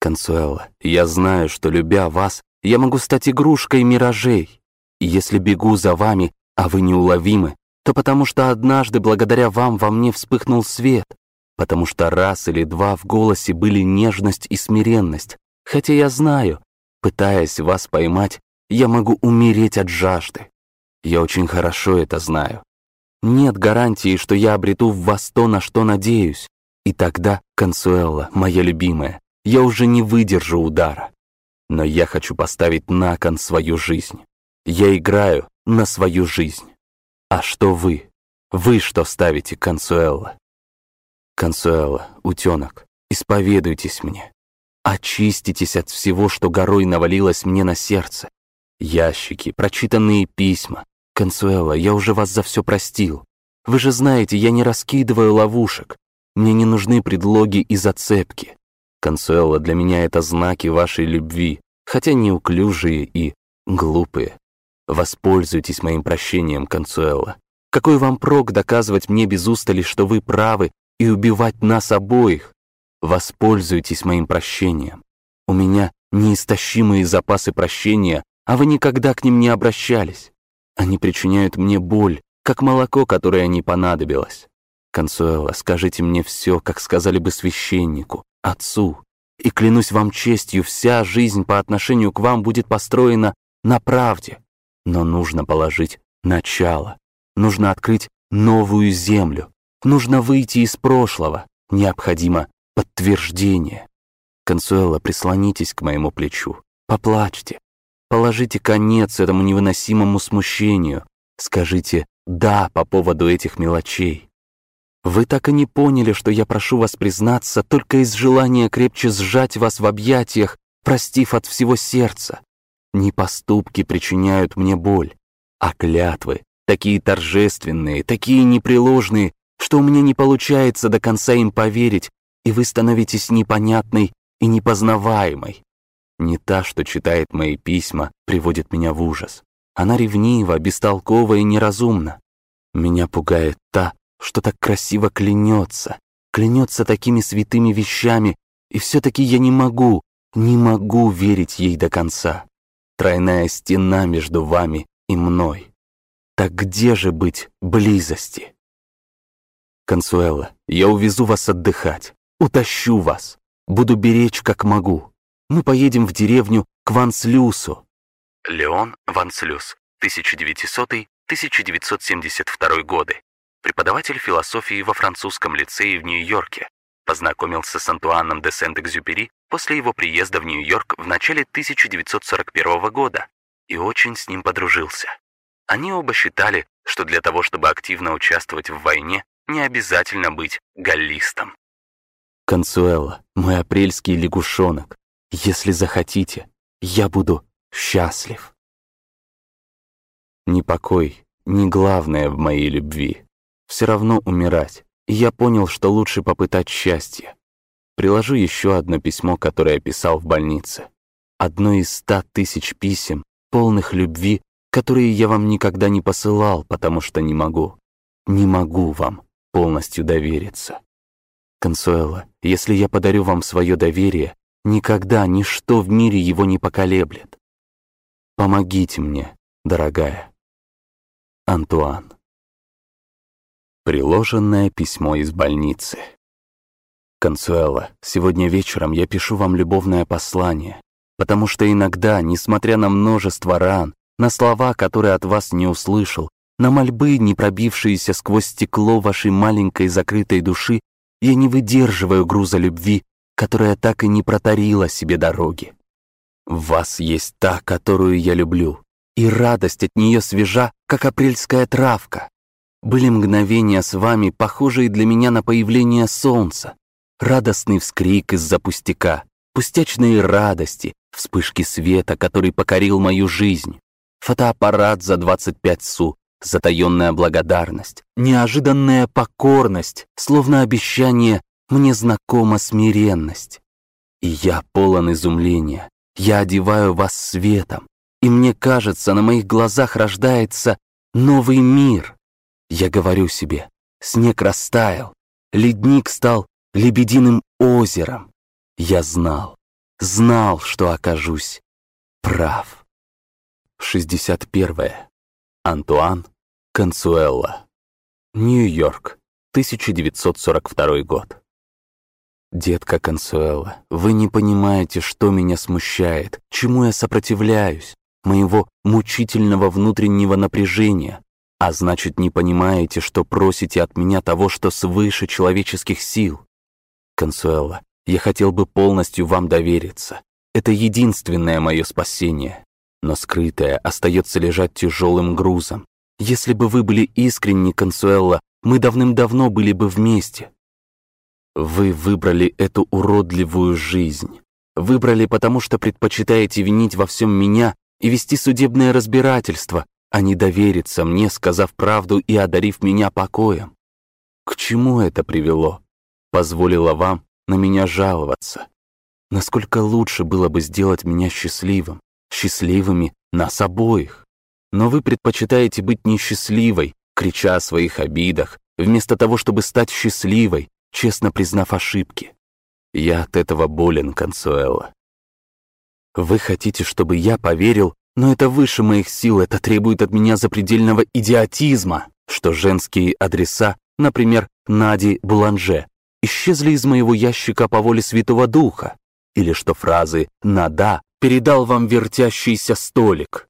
Консуэла, я знаю, что, любя вас, я могу стать игрушкой миражей. Если бегу за вами, а вы неуловимы, то потому что однажды благодаря вам во мне вспыхнул свет, потому что раз или два в голосе были нежность и смиренность, хотя я знаю, пытаясь вас поймать, я могу умереть от жажды. Я очень хорошо это знаю. Нет гарантии, что я обрету в вас то, на что надеюсь. И тогда, Консуэлла, моя любимая, я уже не выдержу удара. Но я хочу поставить на кон свою жизнь. Я играю на свою жизнь. А что вы? Вы что ставите, Консуэлла? Консуэлла, утенок, исповедуйтесь мне. Очиститесь от всего, что горой навалилось мне на сердце. Ящики, прочитанные письма. Консуэла, я уже вас за все простил. Вы же знаете, я не раскидываю ловушек. Мне не нужны предлоги и зацепки. Консуэла, для меня это знаки вашей любви, хотя неуклюжие и глупые. Воспользуйтесь моим прощением, Консуэла. Какой вам прок доказывать мне без устали, что вы правы, и убивать нас обоих? Воспользуйтесь моим прощением. У меня неистощимые запасы прощения, а вы никогда к ним не обращались. Они причиняют мне боль, как молоко, которое не понадобилось. Консуэла, скажите мне все, как сказали бы священнику, отцу, и клянусь вам честью, вся жизнь по отношению к вам будет построена на правде. Но нужно положить начало, нужно открыть новую землю, нужно выйти из прошлого, необходимо подтверждение. Консуэла, прислонитесь к моему плечу, поплачьте, положите конец этому невыносимому смущению, скажите «да» по поводу этих мелочей. Вы так и не поняли, что я прошу вас признаться только из желания крепче сжать вас в объятиях, простив от всего сердца. Не поступки причиняют мне боль, а клятвы, такие торжественные, такие непреложные, что у меня не получается до конца им поверить, и вы становитесь непонятной и непознаваемой. Не та, что читает мои письма, приводит меня в ужас. Она ревнива, бестолкова и неразумна. Меня пугает та, что так красиво клянется, клянется такими святыми вещами, и все-таки я не могу, не могу верить ей до конца. Тройная стена между вами и мной. Так где же быть близости? Консуэла, я увезу вас отдыхать, утащу вас, буду беречь как могу. Мы поедем в деревню к Ванслюсу. Леон Ванслюс, 1900-1972 годы преподаватель философии во французском лицее в Нью-Йорке, познакомился с Антуаном де Сент-Экзюпери после его приезда в Нью-Йорк в начале 1941 года и очень с ним подружился. Они оба считали, что для того, чтобы активно участвовать в войне, не обязательно быть галлистом. «Консуэла, мой апрельский лягушонок, если захотите, я буду счастлив». Непокой не главное в моей любви все равно умирать, и я понял, что лучше попытать счастье. Приложу еще одно письмо, которое я писал в больнице. Одно из ста тысяч писем, полных любви, которые я вам никогда не посылал, потому что не могу. Не могу вам полностью довериться. Консуэла, если я подарю вам свое доверие, никогда ничто в мире его не поколеблет. Помогите мне, дорогая. Антуан. Приложенное письмо из больницы. Консуэла, сегодня вечером я пишу вам любовное послание, потому что иногда, несмотря на множество ран, на слова, которые от вас не услышал, на мольбы, не пробившиеся сквозь стекло вашей маленькой закрытой души, я не выдерживаю груза любви, которая так и не протарила себе дороги. В вас есть та, которую я люблю, и радость от нее свежа, как апрельская травка. Были мгновения с вами, похожие для меня на появление солнца. Радостный вскрик из-за пустяка, пустячные радости, вспышки света, который покорил мою жизнь. Фотоаппарат за 25 су, затаённая благодарность, неожиданная покорность, словно обещание «мне знакома смиренность». И я полон изумления, я одеваю вас светом, и мне кажется, на моих глазах рождается новый мир. Я говорю себе, снег растаял, ледник стал лебединым озером. Я знал, знал, что окажусь прав. 61. -е. Антуан Консуэлла. Нью-Йорк, 1942 год. Детка Консуэлла, вы не понимаете, что меня смущает, чему я сопротивляюсь, моего мучительного внутреннего напряжения, а значит, не понимаете, что просите от меня того, что свыше человеческих сил. Консуэла, я хотел бы полностью вам довериться. Это единственное мое спасение. Но скрытое остается лежать тяжелым грузом. Если бы вы были искренни, Консуэла, мы давным-давно были бы вместе. Вы выбрали эту уродливую жизнь. Выбрали потому, что предпочитаете винить во всем меня и вести судебное разбирательство, а не довериться мне, сказав правду и одарив меня покоем. К чему это привело? Позволило вам на меня жаловаться. Насколько лучше было бы сделать меня счастливым, счастливыми нас обоих. Но вы предпочитаете быть несчастливой, крича о своих обидах, вместо того, чтобы стать счастливой, честно признав ошибки. Я от этого болен, Консуэлла. Вы хотите, чтобы я поверил, но это выше моих сил, это требует от меня запредельного идиотизма, что женские адреса, например, Нади Буланже, исчезли из моего ящика по воле Святого Духа, или что фразы «нада» передал вам вертящийся столик.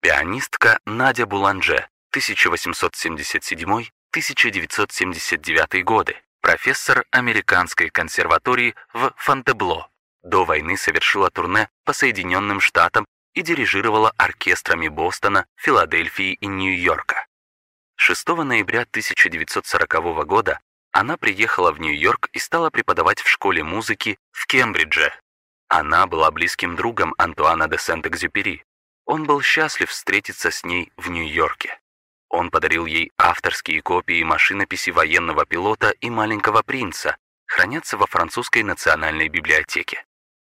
Пианистка Надя Буланже, 1877-1979 годы, профессор Американской консерватории в Фонтебло. До войны совершила турне по Соединенным Штатам и дирижировала оркестрами Бостона, Филадельфии и Нью-Йорка. 6 ноября 1940 года она приехала в Нью-Йорк и стала преподавать в школе музыки в Кембридже. Она была близким другом Антуана де Сент-Экзюпери. Он был счастлив встретиться с ней в Нью-Йорке. Он подарил ей авторские копии машинописи военного пилота и маленького принца, хранятся во французской национальной библиотеке,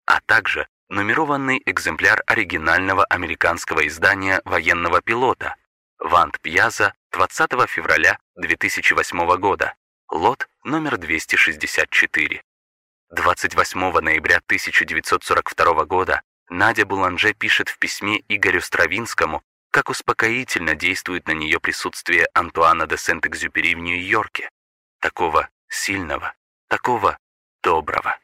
а также нумерованный экземпляр оригинального американского издания военного пилота «Вант Пьяза» 20 февраля 2008 года, лот номер 264. 28 ноября 1942 года Надя Буланже пишет в письме Игорю Стравинскому, как успокоительно действует на нее присутствие Антуана де Сент-Экзюпери в Нью-Йорке. Такого сильного, такого доброго.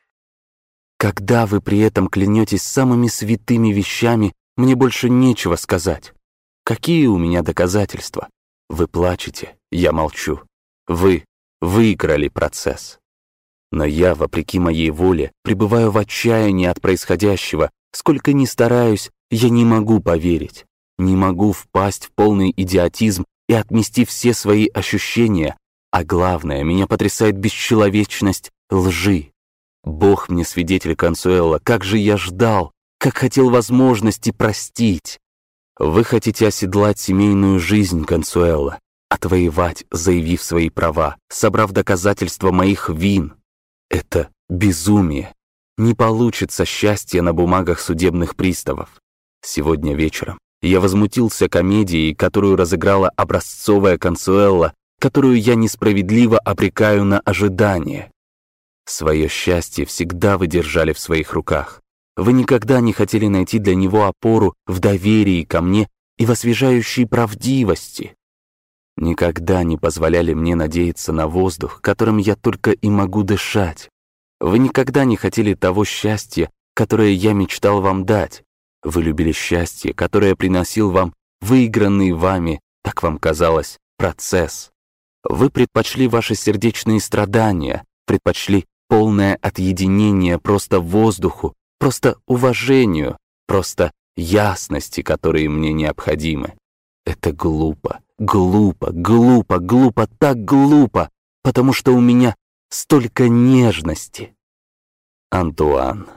Когда вы при этом клянетесь самыми святыми вещами, мне больше нечего сказать. Какие у меня доказательства? Вы плачете, я молчу. Вы выиграли процесс. Но я, вопреки моей воле, пребываю в отчаянии от происходящего. Сколько ни стараюсь, я не могу поверить. Не могу впасть в полный идиотизм и отмести все свои ощущения. А главное, меня потрясает бесчеловечность лжи. Бог мне свидетель Консуэла, как же я ждал, как хотел возможности простить. Вы хотите оседлать семейную жизнь, Консуэла, отвоевать, заявив свои права, собрав доказательства моих вин. Это безумие. Не получится счастье на бумагах судебных приставов. Сегодня вечером я возмутился комедией, которую разыграла образцовая консуэлла, которую я несправедливо обрекаю на ожидание. Свое счастье всегда вы держали в своих руках. Вы никогда не хотели найти для него опору в доверии ко мне и в освежающей правдивости никогда не позволяли мне надеяться на воздух, которым я только и могу дышать. Вы никогда не хотели того счастья, которое я мечтал вам дать. Вы любили счастье, которое приносил вам выигранный вами, так вам казалось, процесс. Вы предпочли ваши сердечные страдания, предпочли полное отъединение просто воздуху, просто уважению, просто ясности, которые мне необходимы. Это глупо, Глупо, глупо, глупо, так глупо, потому что у меня столько нежности. Антуан.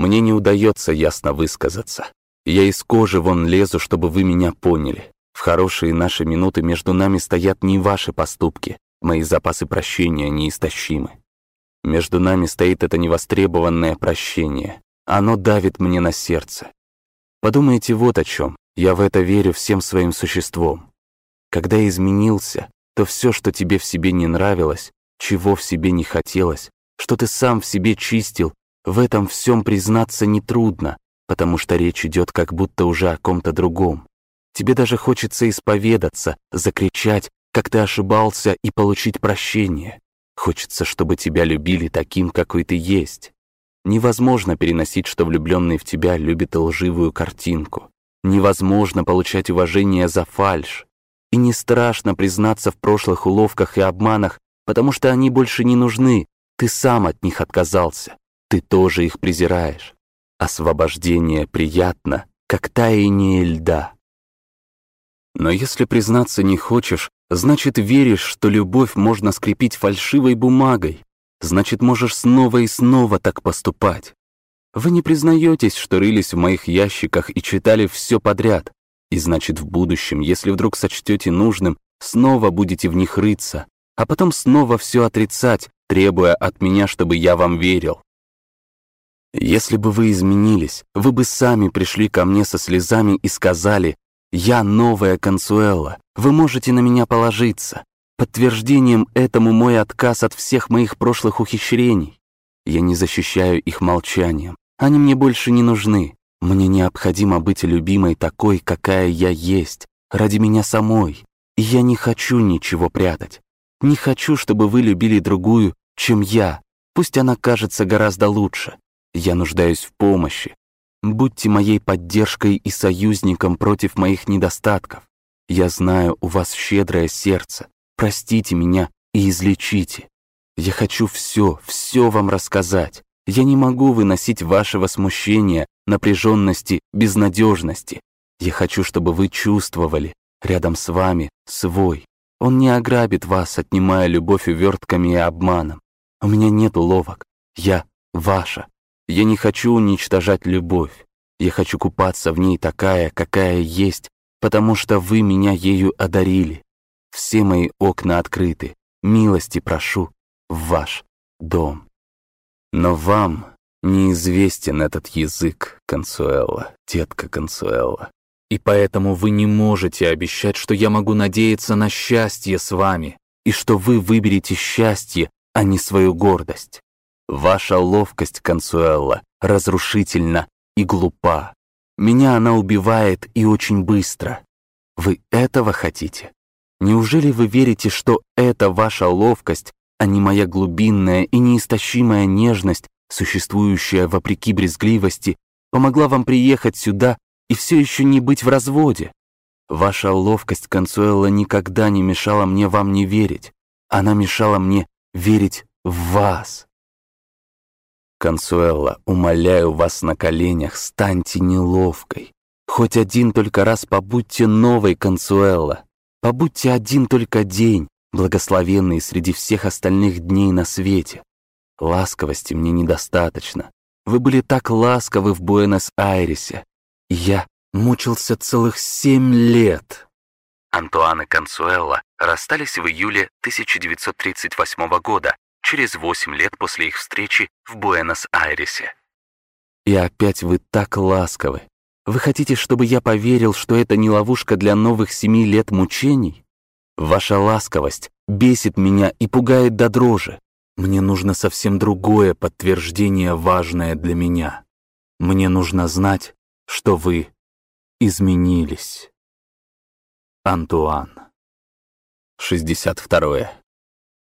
Мне не удается ясно высказаться. Я из кожи вон лезу, чтобы вы меня поняли. В хорошие наши минуты между нами стоят не ваши поступки, мои запасы прощения неистощимы. Между нами стоит это невостребованное прощение. Оно давит мне на сердце. Подумайте вот о чем. Я в это верю всем своим существом. Когда изменился, то все, что тебе в себе не нравилось, чего в себе не хотелось, что ты сам в себе чистил, в этом всем признаться нетрудно, потому что речь идет как будто уже о ком-то другом. Тебе даже хочется исповедаться, закричать, как ты ошибался, и получить прощение. Хочется, чтобы тебя любили таким, какой ты есть. Невозможно переносить, что влюбленный в тебя любит лживую картинку. Невозможно получать уважение за фальшь. И не страшно признаться в прошлых уловках и обманах, потому что они больше не нужны. Ты сам от них отказался. Ты тоже их презираешь. Освобождение приятно, как таяние льда. Но если признаться не хочешь, значит веришь, что любовь можно скрепить фальшивой бумагой. Значит, можешь снова и снова так поступать. Вы не признаетесь, что рылись в моих ящиках и читали все подряд. И значит, в будущем, если вдруг сочтете нужным, снова будете в них рыться, а потом снова все отрицать, требуя от меня, чтобы я вам верил. Если бы вы изменились, вы бы сами пришли ко мне со слезами и сказали, «Я новая Консуэла, вы можете на меня положиться». Подтверждением этому мой отказ от всех моих прошлых ухищрений. Я не защищаю их молчанием. Они мне больше не нужны. Мне необходимо быть любимой такой, какая я есть, ради меня самой. И я не хочу ничего прятать. Не хочу, чтобы вы любили другую, чем я. Пусть она кажется гораздо лучше. Я нуждаюсь в помощи. Будьте моей поддержкой и союзником против моих недостатков. Я знаю, у вас щедрое сердце. Простите меня и излечите. Я хочу все, все вам рассказать. Я не могу выносить вашего смущения, напряженности, безнадежности. Я хочу, чтобы вы чувствовали, рядом с вами, свой. Он не ограбит вас, отнимая любовь увертками и обманом. У меня нет уловок. Я ваша. Я не хочу уничтожать любовь. Я хочу купаться в ней такая, какая есть, потому что вы меня ею одарили. Все мои окна открыты. Милости прошу в ваш дом. Но вам неизвестен этот язык, Консуэла, детка Консуэла. И поэтому вы не можете обещать, что я могу надеяться на счастье с вами, и что вы выберете счастье, а не свою гордость. Ваша ловкость, Консуэла, разрушительна и глупа. Меня она убивает и очень быстро. Вы этого хотите? Неужели вы верите, что это ваша ловкость, а не моя глубинная и неистощимая нежность, существующая вопреки брезгливости, помогла вам приехать сюда и все еще не быть в разводе? Ваша ловкость, Консуэла, никогда не мешала мне вам не верить. Она мешала мне верить в вас. Консуэла, умоляю вас на коленях, станьте неловкой. Хоть один только раз побудьте новой, Консуэла. Побудьте один только день, благословенный среди всех остальных дней на свете. Ласковости мне недостаточно. Вы были так ласковы в Буэнос-Айресе. Я мучился целых семь лет. Антуан и Консуэлла расстались в июле 1938 года, через восемь лет после их встречи в Буэнос-Айресе. И опять вы так ласковы. Вы хотите, чтобы я поверил, что это не ловушка для новых семи лет мучений? Ваша ласковость бесит меня и пугает до дрожи. Мне нужно совсем другое подтверждение, важное для меня. Мне нужно знать, что вы изменились. Антуан. 62.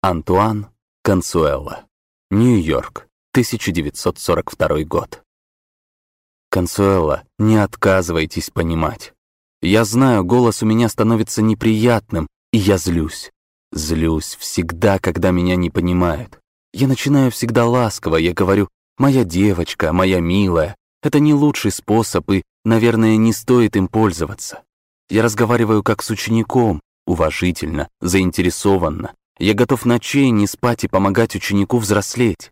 Антуан Консуэла. Нью-Йорк, 1942 год. Консуэла, не отказывайтесь понимать. Я знаю, голос у меня становится неприятным, и я злюсь. Злюсь всегда, когда меня не понимают. Я начинаю всегда ласково, я говорю «моя девочка», «моя милая». Это не лучший способ, и, наверное, не стоит им пользоваться. Я разговариваю как с учеником, уважительно, заинтересованно. Я готов ночей не спать и помогать ученику взрослеть.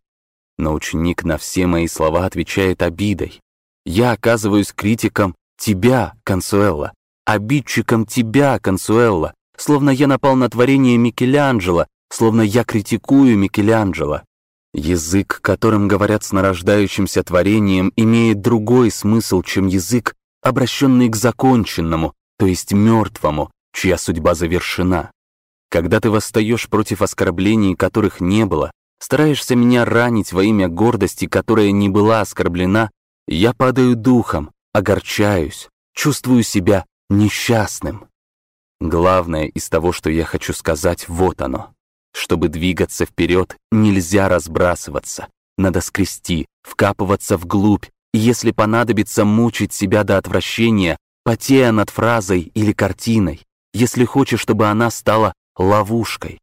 Но ученик на все мои слова отвечает обидой, я оказываюсь критиком тебя, Консуэлла, обидчиком тебя, Консуэлла, словно я напал на творение Микеланджело, словно я критикую Микеланджело. Язык, которым говорят с нарождающимся творением, имеет другой смысл, чем язык, обращенный к законченному, то есть мертвому, чья судьба завершена. Когда ты восстаешь против оскорблений, которых не было, стараешься меня ранить во имя гордости, которая не была оскорблена, я падаю духом, огорчаюсь, чувствую себя несчастным. Главное из того, что я хочу сказать, вот оно. Чтобы двигаться вперед, нельзя разбрасываться. Надо скрести, вкапываться вглубь, и если понадобится мучить себя до отвращения, потея над фразой или картиной, если хочешь, чтобы она стала ловушкой.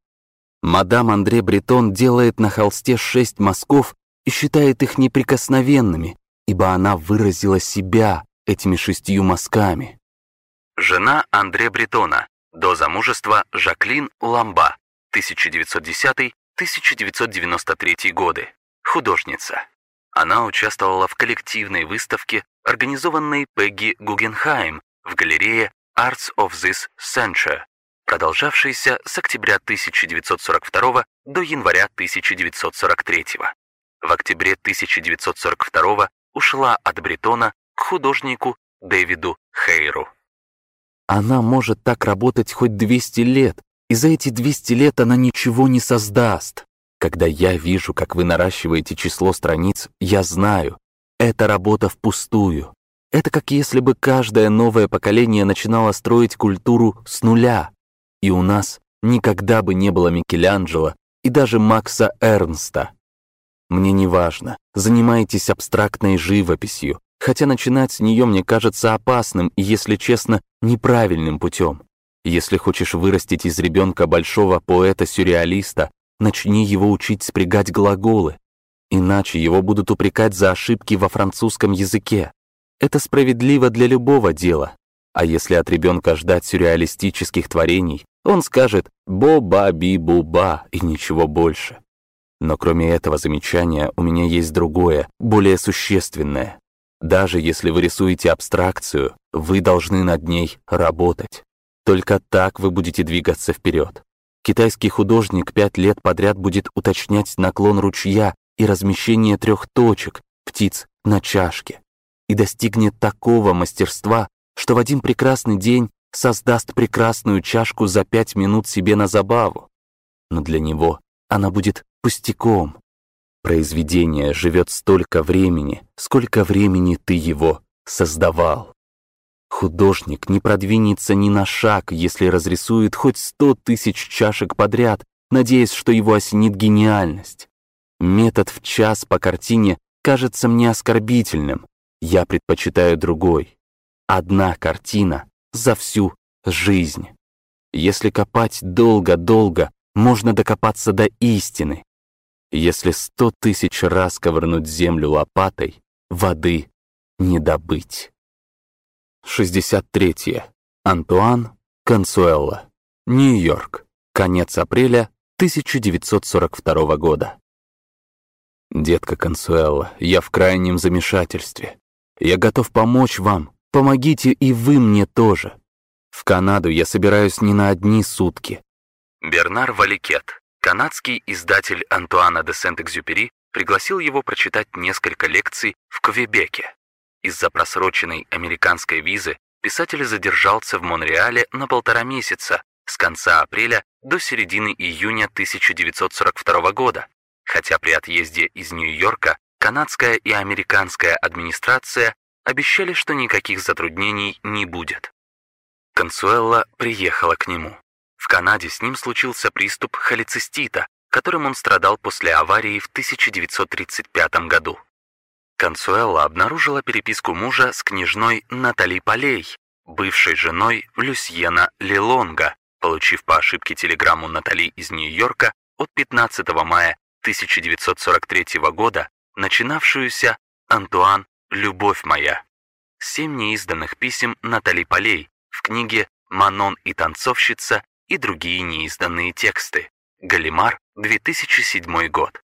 Мадам Андре Бретон делает на холсте шесть мазков и считает их неприкосновенными, ибо она выразила себя этими шестью мазками. Жена Андре Бретона, до замужества Жаклин Ламба, 1910-1993 годы, художница. Она участвовала в коллективной выставке, организованной Пегги Гугенхайм в галерее Arts of this Century, продолжавшейся с октября 1942 до января 1943. В октябре 1942 ушла от Бретона к художнику Дэвиду Хейру. Она может так работать хоть 200 лет, и за эти 200 лет она ничего не создаст. Когда я вижу, как вы наращиваете число страниц, я знаю, это работа впустую. Это как если бы каждое новое поколение начинало строить культуру с нуля. И у нас никогда бы не было Микеланджело и даже Макса Эрнста. Мне не важно, занимаетесь абстрактной живописью, хотя начинать с нее мне кажется опасным и, если честно, неправильным путем. Если хочешь вырастить из ребенка большого поэта-сюрреалиста, начни его учить спрягать глаголы. Иначе его будут упрекать за ошибки во французском языке. Это справедливо для любого дела. А если от ребенка ждать сюрреалистических творений, он скажет «бо-ба-би-бу-ба» и ничего больше. Но кроме этого замечания у меня есть другое, более существенное. Даже если вы рисуете абстракцию, вы должны над ней работать. Только так вы будете двигаться вперед. Китайский художник пять лет подряд будет уточнять наклон ручья и размещение трех точек, птиц, на чашке, и достигнет такого мастерства, что в один прекрасный день создаст прекрасную чашку за пять минут себе на забаву. Но для него она будет пустяком, Произведение живет столько времени, сколько времени ты его создавал. Художник не продвинется ни на шаг, если разрисует хоть сто тысяч чашек подряд, надеясь, что его осенит гениальность. Метод в час по картине кажется мне оскорбительным. Я предпочитаю другой. Одна картина за всю жизнь. Если копать долго-долго, можно докопаться до истины. Если сто тысяч раз ковырнуть землю лопатой, воды не добыть. 63. Антуан Консуэлло. Нью-Йорк. Конец апреля 1942 года. Детка Консуэлло, я в крайнем замешательстве. Я готов помочь вам. Помогите и вы мне тоже. В Канаду я собираюсь не на одни сутки. Бернар Валикет, Канадский издатель Антуана де Сент-Экзюпери пригласил его прочитать несколько лекций в Квебеке. Из-за просроченной американской визы писатель задержался в Монреале на полтора месяца, с конца апреля до середины июня 1942 года, хотя при отъезде из Нью-Йорка канадская и американская администрация обещали, что никаких затруднений не будет. Консуэлла приехала к нему. В Канаде с ним случился приступ холецистита, которым он страдал после аварии в 1935 году. Консуэла обнаружила переписку мужа с княжной Натали Полей, бывшей женой Люсьена Лилонга, получив по ошибке телеграмму Натали из Нью-Йорка от 15 мая 1943 года, начинавшуюся «Антуан, любовь моя». Семь неизданных писем Натали Полей в книге «Манон и танцовщица» и другие неизданные тексты. Галимар, 2007 год.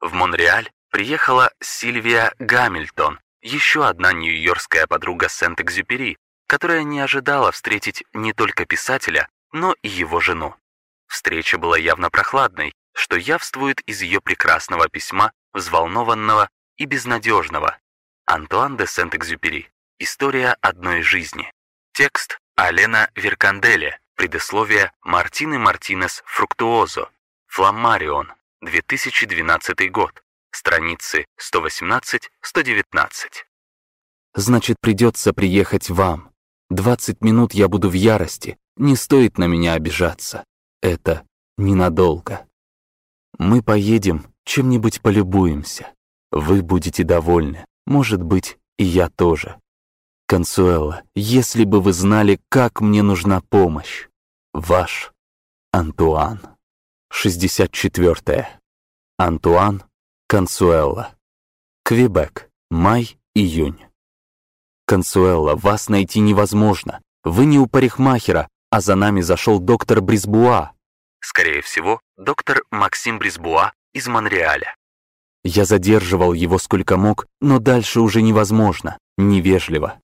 В Монреаль приехала Сильвия Гамильтон, еще одна нью-йоркская подруга Сент-Экзюпери, которая не ожидала встретить не только писателя, но и его жену. Встреча была явно прохладной, что явствует из ее прекрасного письма, взволнованного и безнадежного. Антуан де Сент-Экзюпери. История одной жизни. Текст Алена Верканделе. Предисловие Мартины Мартинес Фруктуозо. Фламмарион. 2012 год. Страницы 118-119. Значит, придется приехать вам. 20 минут я буду в ярости. Не стоит на меня обижаться. Это ненадолго. Мы поедем, чем-нибудь полюбуемся. Вы будете довольны. Может быть, и я тоже. Консуэла, если бы вы знали, как мне нужна помощь. Ваш Антуан. 64. Антуан Консуэлла. Квебек. Май-июнь. Консуэлла, вас найти невозможно. Вы не у парикмахера, а за нами зашел доктор Брисбуа. Скорее всего, доктор Максим Брисбуа из Монреаля. Я задерживал его сколько мог, но дальше уже невозможно, невежливо.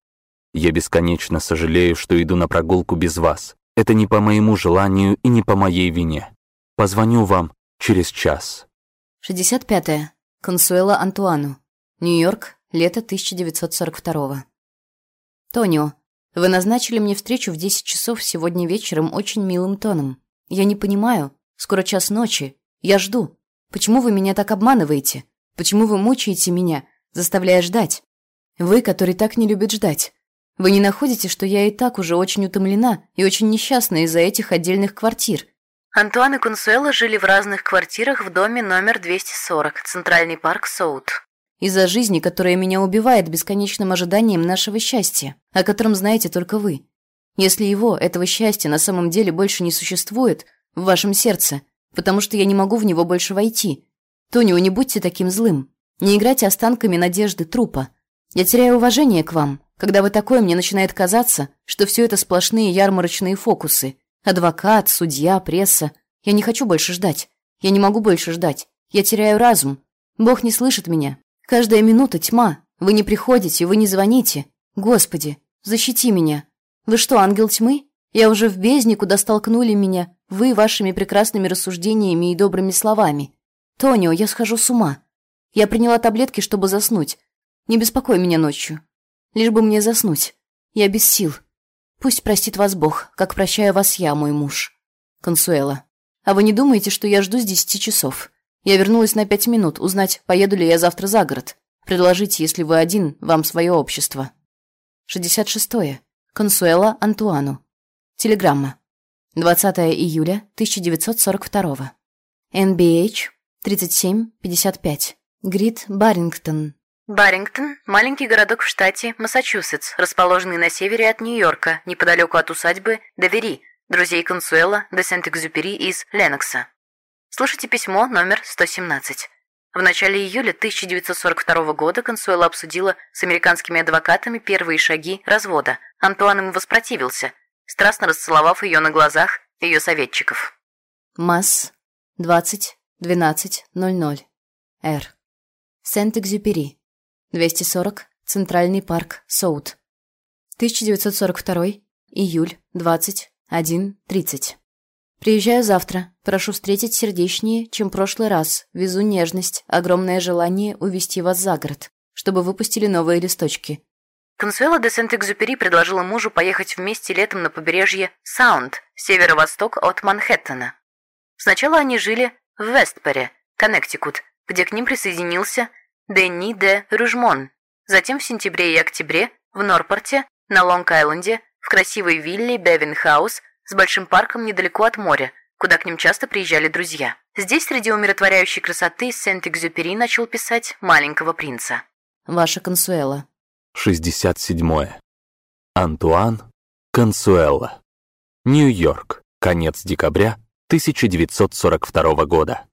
Я бесконечно сожалею, что иду на прогулку без вас. Это не по моему желанию и не по моей вине. Позвоню вам через час. 65. -е. Консуэла Антуану. Нью-Йорк, лето 1942 Тонио, вы назначили мне встречу в 10 часов сегодня вечером очень милым тоном. Я не понимаю. Скоро час ночи. Я жду. Почему вы меня так обманываете? Почему вы мучаете меня, заставляя ждать? Вы, который так не любит ждать. Вы не находите, что я и так уже очень утомлена и очень несчастна из-за этих отдельных квартир? Антуан и Консуэла жили в разных квартирах в доме номер 240, Центральный парк Соут. Из-за жизни, которая меня убивает бесконечным ожиданием нашего счастья, о котором знаете только вы. Если его, этого счастья, на самом деле больше не существует в вашем сердце, потому что я не могу в него больше войти, Тонио, не будьте таким злым. Не играйте останками надежды трупа. Я теряю уважение к вам, когда вы такое, мне начинает казаться, что все это сплошные ярмарочные фокусы. Адвокат, судья, пресса. Я не хочу больше ждать. Я не могу больше ждать. Я теряю разум. Бог не слышит меня. Каждая минута тьма. Вы не приходите, вы не звоните. Господи, защити меня. Вы что, ангел тьмы? Я уже в бездне, куда столкнули меня, вы вашими прекрасными рассуждениями и добрыми словами. Тонио, я схожу с ума. Я приняла таблетки, чтобы заснуть. Не беспокой меня ночью. Лишь бы мне заснуть. Я без сил. Пусть простит вас Бог, как прощаю вас я, мой муж. Консуэла. А вы не думаете, что я жду с десяти часов? Я вернулась на пять минут, узнать, поеду ли я завтра за город. Предложите, если вы один, вам свое общество. 66. -е. Консуэла Антуану. Телеграмма. 20 июля 1942. NBH 3755. Грит Барингтон. Барингтон – маленький городок в штате Массачусетс, расположенный на севере от Нью-Йорка, неподалеку от усадьбы Девери, друзей Консуэла де Сент-Экзюпери из Ленокса. Слушайте письмо номер 117. В начале июля 1942 года Консуэла обсудила с американскими адвокатами первые шаги развода. Антуан им воспротивился, страстно расцеловав ее на глазах ее советчиков. Масс, 20, 12.00. Р. Сент-Экзюпери. 240. Центральный парк. Соут. 1942. Июль. 21.30. Приезжаю завтра. Прошу встретить сердечнее, чем прошлый раз. Везу нежность, огромное желание увести вас за город, чтобы выпустили новые листочки. Консуэла де Сент-Экзюпери предложила мужу поехать вместе летом на побережье Саунд, северо-восток от Манхэттена. Сначала они жили в Вестпере, Коннектикут, где к ним присоединился Дэнни де Ружмон. Затем в сентябре и октябре в Норпорте, на Лонг-Айленде, в красивой вилле Бевин-хаус с большим парком недалеко от моря, куда к ним часто приезжали друзья. Здесь среди умиротворяющей красоты Сент-Экзюпери начал писать «Маленького принца». Ваша Консуэла. 67. Антуан Консуэлла. Нью-Йорк. Конец декабря 1942 года.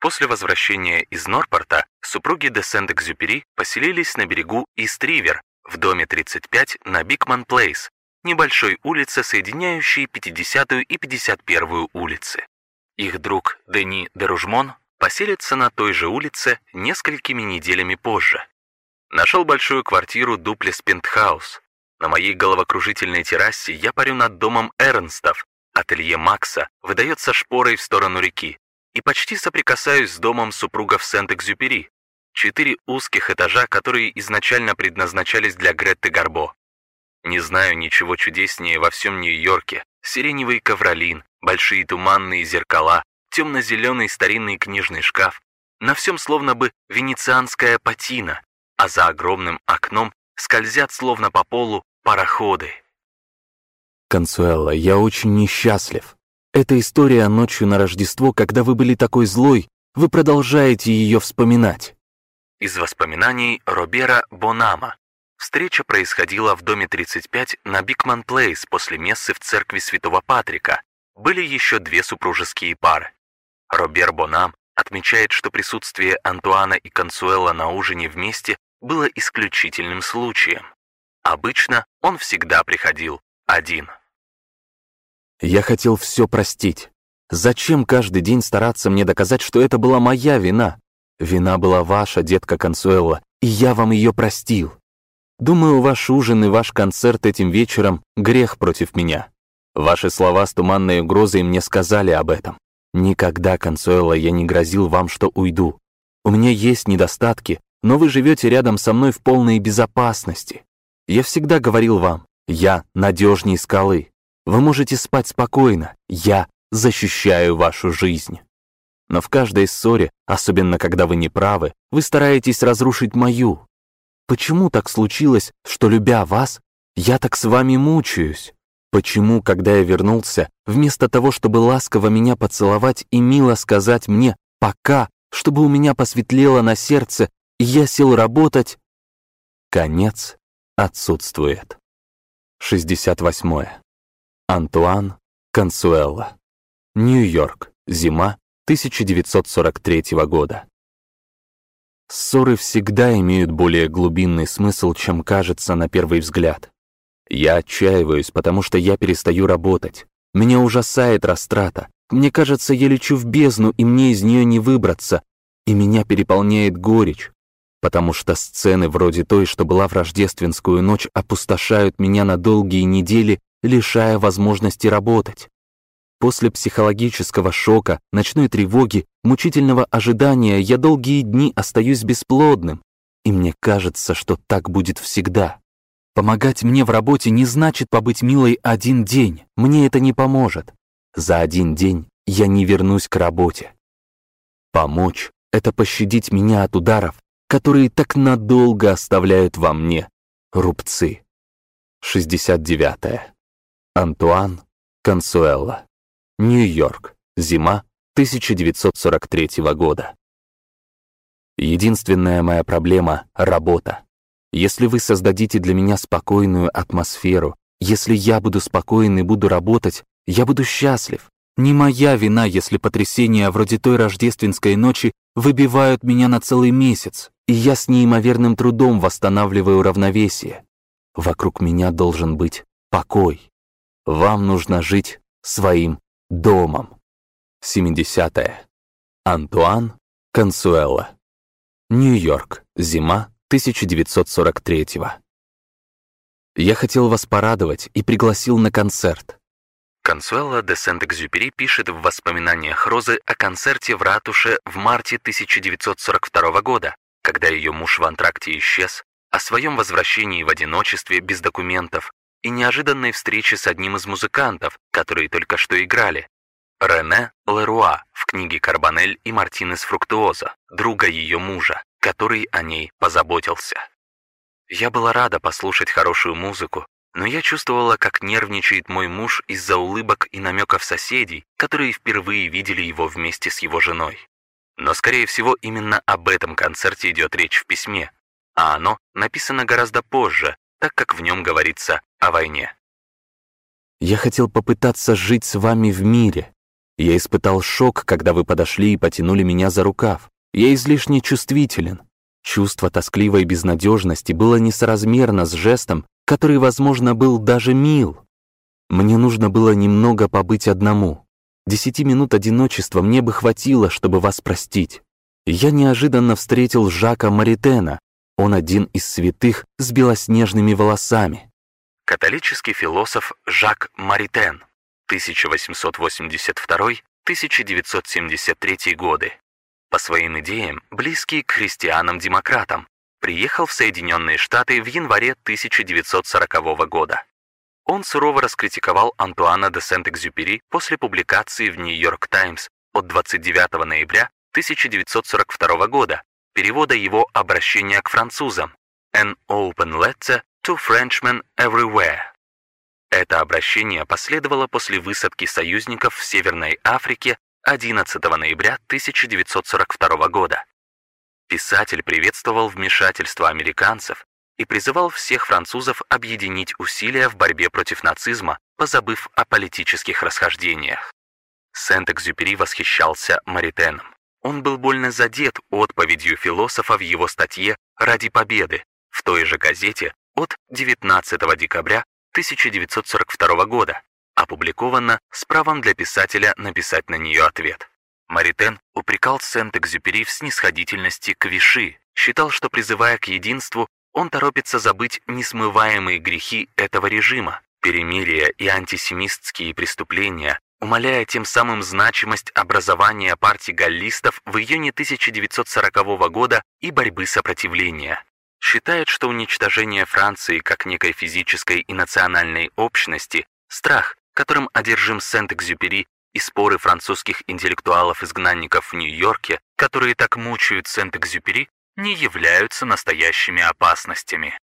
После возвращения из Норпорта супруги де Сент-Экзюпери поселились на берегу Ист-Ривер в доме 35 на Бикман Плейс, небольшой улице, соединяющей 50-ю и 51-ю улицы. Их друг Дени Деружмон поселится на той же улице несколькими неделями позже. Нашел большую квартиру дуплес пентхаус. На моей головокружительной террасе я парю над домом Эрнстов. Ателье Макса выдается шпорой в сторону реки и почти соприкасаюсь с домом супругов Сент-Экзюпери. Четыре узких этажа, которые изначально предназначались для Гретты Гарбо. Не знаю ничего чудеснее во всем Нью-Йорке. Сиреневый ковролин, большие туманные зеркала, темно-зеленый старинный книжный шкаф. На всем словно бы венецианская патина, а за огромным окном скользят словно по полу пароходы. Консуэла, я очень несчастлив. Эта история ночью на Рождество, когда вы были такой злой, вы продолжаете ее вспоминать. Из воспоминаний Робера Бонама. Встреча происходила в доме 35 на Бикман Плейс после мессы в церкви Святого Патрика. Были еще две супружеские пары. Робер Бонам отмечает, что присутствие Антуана и Консуэла на ужине вместе было исключительным случаем. Обычно он всегда приходил один. Я хотел все простить. Зачем каждый день стараться мне доказать, что это была моя вина? Вина была ваша, детка Консуэла, и я вам ее простил. Думаю, ваш ужин и ваш концерт этим вечером — грех против меня. Ваши слова с туманной угрозой мне сказали об этом. Никогда, Консуэла, я не грозил вам, что уйду. У меня есть недостатки, но вы живете рядом со мной в полной безопасности. Я всегда говорил вам, я надежней скалы. Вы можете спать спокойно, я защищаю вашу жизнь. Но в каждой ссоре, особенно когда вы не правы, вы стараетесь разрушить мою. Почему так случилось, что, любя вас, я так с вами мучаюсь? Почему, когда я вернулся, вместо того, чтобы ласково меня поцеловать и мило сказать мне «пока», чтобы у меня посветлело на сердце, я сел работать, конец отсутствует. 68. Антуан Консуэлла. Нью-Йорк. Зима 1943 года. Ссоры всегда имеют более глубинный смысл, чем кажется на первый взгляд. Я отчаиваюсь, потому что я перестаю работать. Меня ужасает растрата. Мне кажется, я лечу в бездну, и мне из нее не выбраться. И меня переполняет горечь, потому что сцены вроде той, что была в рождественскую ночь, опустошают меня на долгие недели, лишая возможности работать. После психологического шока, ночной тревоги, мучительного ожидания я долгие дни остаюсь бесплодным, и мне кажется, что так будет всегда. Помогать мне в работе не значит побыть милой один день, мне это не поможет. За один день я не вернусь к работе. Помочь — это пощадить меня от ударов, которые так надолго оставляют во мне рубцы. 69. -е. Антуан Консуэлла. Нью-Йорк. Зима 1943 года. Единственная моя проблема — работа. Если вы создадите для меня спокойную атмосферу, если я буду спокоен и буду работать, я буду счастлив. Не моя вина, если потрясения вроде той рождественской ночи выбивают меня на целый месяц, и я с неимоверным трудом восстанавливаю равновесие. Вокруг меня должен быть покой. Вам нужно жить своим домом. 70. -е. Антуан Консуэлла. Нью-Йорк. Зима 1943 -го. Я хотел вас порадовать и пригласил на концерт. Консуэла де Сент-Экзюпери пишет в воспоминаниях Розы о концерте в ратуше в марте 1942 года, когда ее муж в антракте исчез, о своем возвращении в одиночестве без документов и неожиданной встрече с одним из музыкантов, которые только что играли. Рене Леруа в книге «Карбонель и Мартинес Фруктуоза», друга ее мужа, который о ней позаботился. Я была рада послушать хорошую музыку, но я чувствовала, как нервничает мой муж из-за улыбок и намеков соседей, которые впервые видели его вместе с его женой. Но, скорее всего, именно об этом концерте идет речь в письме, а оно написано гораздо позже, так как в нем говорится о войне. «Я хотел попытаться жить с вами в мире. Я испытал шок, когда вы подошли и потянули меня за рукав. Я излишне чувствителен. Чувство тоскливой безнадежности было несоразмерно с жестом, который, возможно, был даже мил. Мне нужно было немного побыть одному. Десяти минут одиночества мне бы хватило, чтобы вас простить. Я неожиданно встретил Жака Маритена. Он один из святых с белоснежными волосами. Католический философ Жак Маритен, 1882-1973 годы. По своим идеям, близкий к христианам-демократам, приехал в Соединенные Штаты в январе 1940 года. Он сурово раскритиковал Антуана де Сент-Экзюпери после публикации в Нью-Йорк Таймс от 29 ноября 1942 года перевода его обращения к французам «An open letter to Frenchmen everywhere». Это обращение последовало после высадки союзников в Северной Африке 11 ноября 1942 года. Писатель приветствовал вмешательство американцев и призывал всех французов объединить усилия в борьбе против нацизма, позабыв о политических расхождениях. Сент-Экзюпери восхищался Маритеном. Он был больно задет отповедью философа в его статье «Ради победы» в той же газете от 19 декабря 1942 года, опубликована с правом для писателя написать на нее ответ. Маритен упрекал Сент-Экзюпери в снисходительности к Виши, считал, что, призывая к единству, он торопится забыть несмываемые грехи этого режима, перемирие и антисемистские преступления, умаляя тем самым значимость образования партии галлистов в июне 1940 года и борьбы сопротивления. Считает, что уничтожение Франции как некой физической и национальной общности, страх, которым одержим Сент-Экзюпери и споры французских интеллектуалов-изгнанников в Нью-Йорке, которые так мучают Сент-Экзюпери, не являются настоящими опасностями.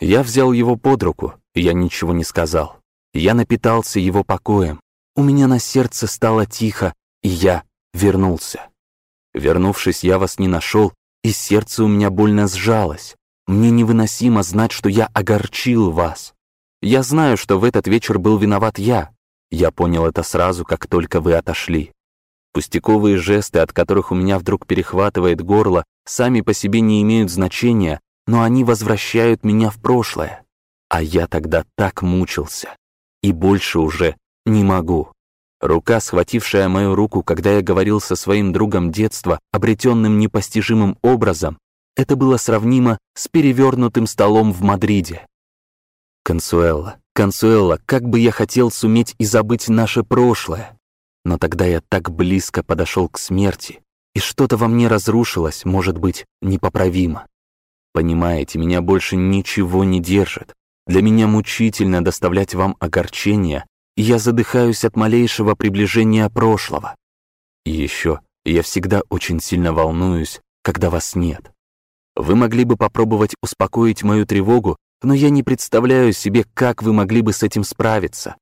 Я взял его под руку, я ничего не сказал. Я напитался его покоем. У меня на сердце стало тихо, и я вернулся. Вернувшись, я вас не нашел, и сердце у меня больно сжалось. Мне невыносимо знать, что я огорчил вас. Я знаю, что в этот вечер был виноват я. Я понял это сразу, как только вы отошли. Пустяковые жесты, от которых у меня вдруг перехватывает горло, сами по себе не имеют значения, но они возвращают меня в прошлое. А я тогда так мучился. И больше уже не могу. Рука, схватившая мою руку, когда я говорил со своим другом детства, обретенным непостижимым образом, это было сравнимо с перевернутым столом в Мадриде. Консуэла, Консуэла, как бы я хотел суметь и забыть наше прошлое. Но тогда я так близко подошел к смерти, и что-то во мне разрушилось, может быть, непоправимо. Понимаете, меня больше ничего не держит. Для меня мучительно доставлять вам огорчение, и я задыхаюсь от малейшего приближения прошлого. И еще я всегда очень сильно волнуюсь, когда вас нет. Вы могли бы попробовать успокоить мою тревогу, но я не представляю себе, как вы могли бы с этим справиться.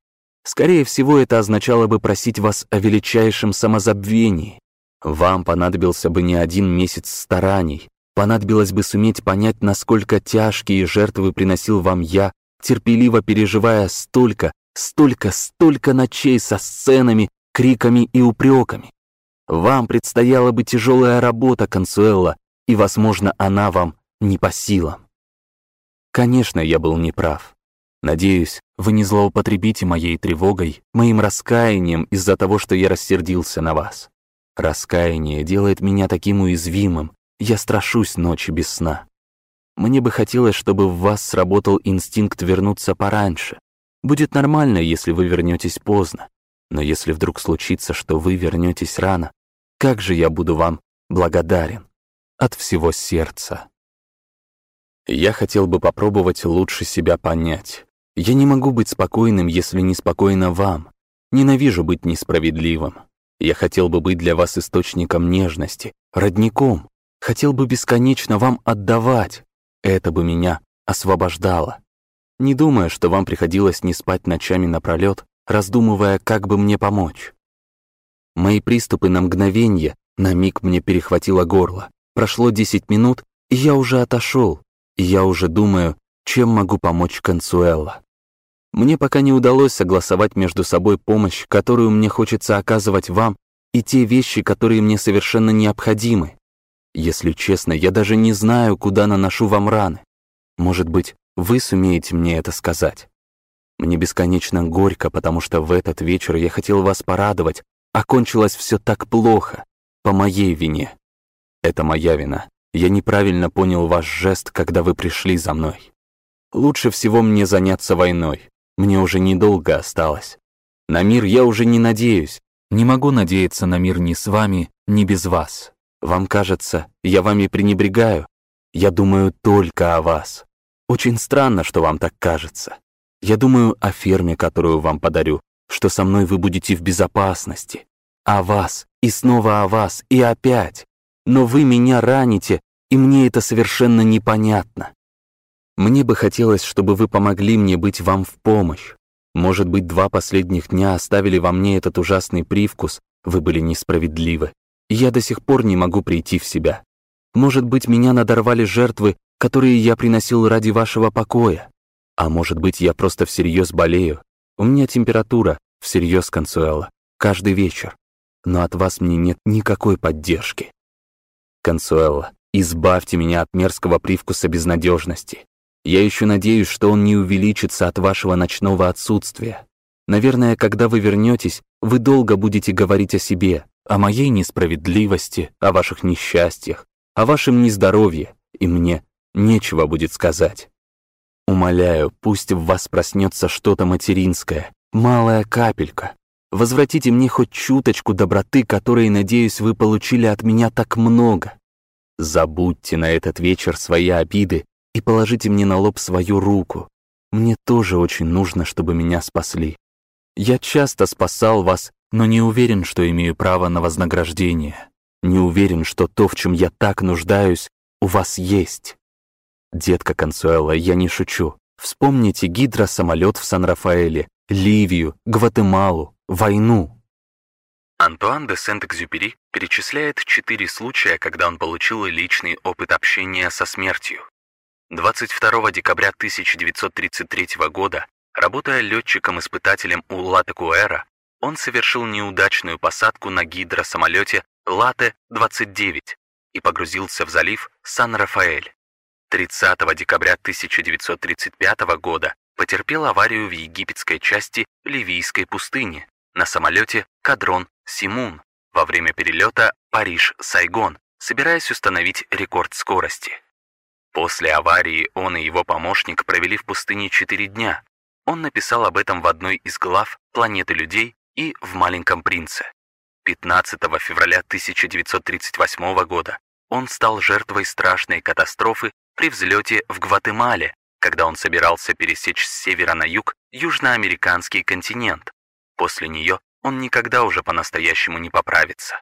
Скорее всего, это означало бы просить вас о величайшем самозабвении. Вам понадобился бы не один месяц стараний, понадобилось бы суметь понять, насколько тяжкие жертвы приносил вам я, терпеливо переживая столько, столько, столько ночей со сценами, криками и упреками. Вам предстояла бы тяжелая работа, Консуэлла, и, возможно, она вам не по силам. Конечно, я был неправ. Надеюсь, вы не злоупотребите моей тревогой, моим раскаянием из-за того, что я рассердился на вас. Раскаяние делает меня таким уязвимым, я страшусь ночи без сна. Мне бы хотелось, чтобы в вас сработал инстинкт вернуться пораньше. Будет нормально, если вы вернетесь поздно. Но если вдруг случится, что вы вернетесь рано, как же я буду вам благодарен от всего сердца. Я хотел бы попробовать лучше себя понять. Я не могу быть спокойным, если не спокойно вам. Ненавижу быть несправедливым. Я хотел бы быть для вас источником нежности, родником. Хотел бы бесконечно вам отдавать. Это бы меня освобождало. Не думая, что вам приходилось не спать ночами напролёт, раздумывая, как бы мне помочь. Мои приступы на мгновение, на миг мне перехватило горло. Прошло 10 минут, и я уже отошел, и я уже думаю, чем могу помочь Консуэлла. Мне пока не удалось согласовать между собой помощь, которую мне хочется оказывать вам, и те вещи, которые мне совершенно необходимы. Если честно, я даже не знаю, куда наношу вам раны. Может быть, вы сумеете мне это сказать. Мне бесконечно горько, потому что в этот вечер я хотел вас порадовать, а кончилось все так плохо, по моей вине. Это моя вина. Я неправильно понял ваш жест, когда вы пришли за мной. Лучше всего мне заняться войной. Мне уже недолго осталось. На мир я уже не надеюсь. Не могу надеяться на мир ни с вами, ни без вас. Вам кажется, я вами пренебрегаю? Я думаю только о вас. Очень странно, что вам так кажется. Я думаю о ферме, которую вам подарю, что со мной вы будете в безопасности. О вас, и снова о вас, и опять но вы меня раните, и мне это совершенно непонятно. Мне бы хотелось, чтобы вы помогли мне быть вам в помощь. Может быть, два последних дня оставили во мне этот ужасный привкус, вы были несправедливы, я до сих пор не могу прийти в себя. Может быть, меня надорвали жертвы, которые я приносил ради вашего покоя. А может быть, я просто всерьез болею. У меня температура, всерьез, Консуэла, каждый вечер. Но от вас мне нет никакой поддержки. Консуэла, избавьте меня от мерзкого привкуса безнадежности. Я еще надеюсь, что он не увеличится от вашего ночного отсутствия. Наверное, когда вы вернетесь, вы долго будете говорить о себе, о моей несправедливости, о ваших несчастьях, о вашем нездоровье, и мне нечего будет сказать. Умоляю, пусть в вас проснется что-то материнское, малая капелька. Возвратите мне хоть чуточку доброты, которой, надеюсь, вы получили от меня так много. Забудьте на этот вечер свои обиды и положите мне на лоб свою руку. Мне тоже очень нужно, чтобы меня спасли. Я часто спасал вас, но не уверен, что имею право на вознаграждение. Не уверен, что то, в чем я так нуждаюсь, у вас есть. Детка Консуэла, я не шучу. Вспомните гидросамолет в Сан-Рафаэле, Ливию, Гватемалу, войну. Антуан де Сент-Экзюпери перечисляет четыре случая, когда он получил личный опыт общения со смертью. 22 декабря 1933 года, работая летчиком-испытателем у Латекуэра, он совершил неудачную посадку на гидросамолете Лате-29 и погрузился в залив Сан-Рафаэль. 30 декабря 1935 года потерпел аварию в египетской части Ливийской пустыни на самолете Кадрон-Симун во время перелета Париж-Сайгон, собираясь установить рекорд скорости. После аварии он и его помощник провели в пустыне 4 дня. Он написал об этом в одной из глав «Планеты людей» и в «Маленьком принце». 15 февраля 1938 года он стал жертвой страшной катастрофы при взлете в Гватемале, когда он собирался пересечь с севера на юг южноамериканский континент. После нее он никогда уже по-настоящему не поправится.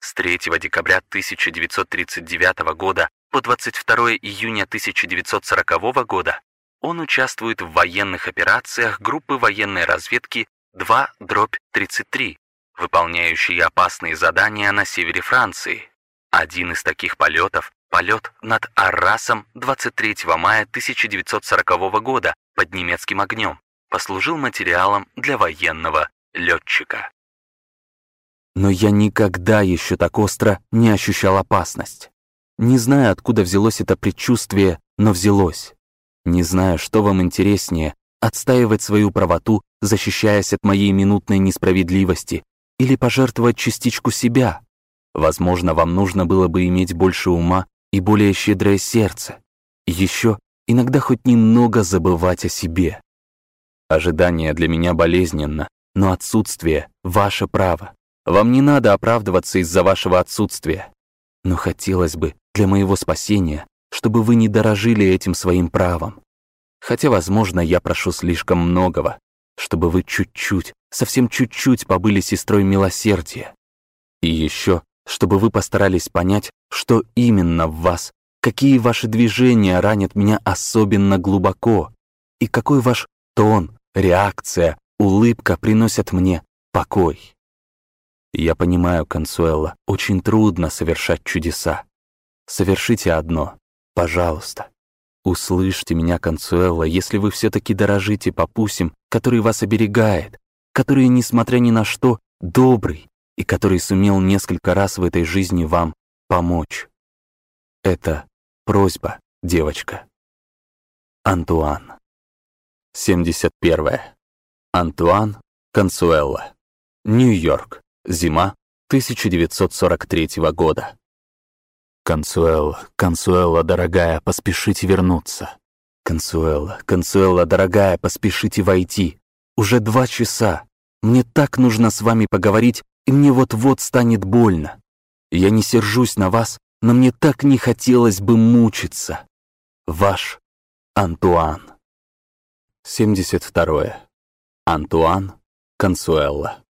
С 3 декабря 1939 года по 22 июня 1940 года он участвует в военных операциях группы военной разведки 2-33, выполняющей опасные задания на севере Франции. Один из таких полетов – полет над Аррасом 23 мая 1940 года под немецким огнем послужил материалом для военного летчика. Но я никогда еще так остро не ощущал опасность. Не знаю, откуда взялось это предчувствие, но взялось. Не знаю, что вам интереснее, отстаивать свою правоту, защищаясь от моей минутной несправедливости, или пожертвовать частичку себя, Возможно, вам нужно было бы иметь больше ума и более щедрое сердце. Еще иногда хоть немного забывать о себе. Ожидание для меня болезненно, но отсутствие — ваше право. Вам не надо оправдываться из-за вашего отсутствия. Но хотелось бы для моего спасения, чтобы вы не дорожили этим своим правом. Хотя, возможно, я прошу слишком многого, чтобы вы чуть-чуть, совсем чуть-чуть побыли сестрой милосердия. И еще чтобы вы постарались понять, что именно в вас, какие ваши движения ранят меня особенно глубоко, и какой ваш тон, реакция, улыбка приносят мне покой. Я понимаю, Консуэла, очень трудно совершать чудеса. Совершите одно, пожалуйста. Услышьте меня, Консуэла, если вы все-таки дорожите папусем, который вас оберегает, который, несмотря ни на что, добрый, и который сумел несколько раз в этой жизни вам помочь. Это просьба, девочка. Антуан. 71. Антуан Консуэлла. Нью-Йорк. Зима 1943 года. Консуэлла, Консуэлла, дорогая, поспешите вернуться. Консуэлла, Консуэлла, дорогая, поспешите войти. Уже два часа. Мне так нужно с вами поговорить и мне вот-вот станет больно. Я не сержусь на вас, но мне так не хотелось бы мучиться. Ваш Антуан. 72. Антуан Консуэлла.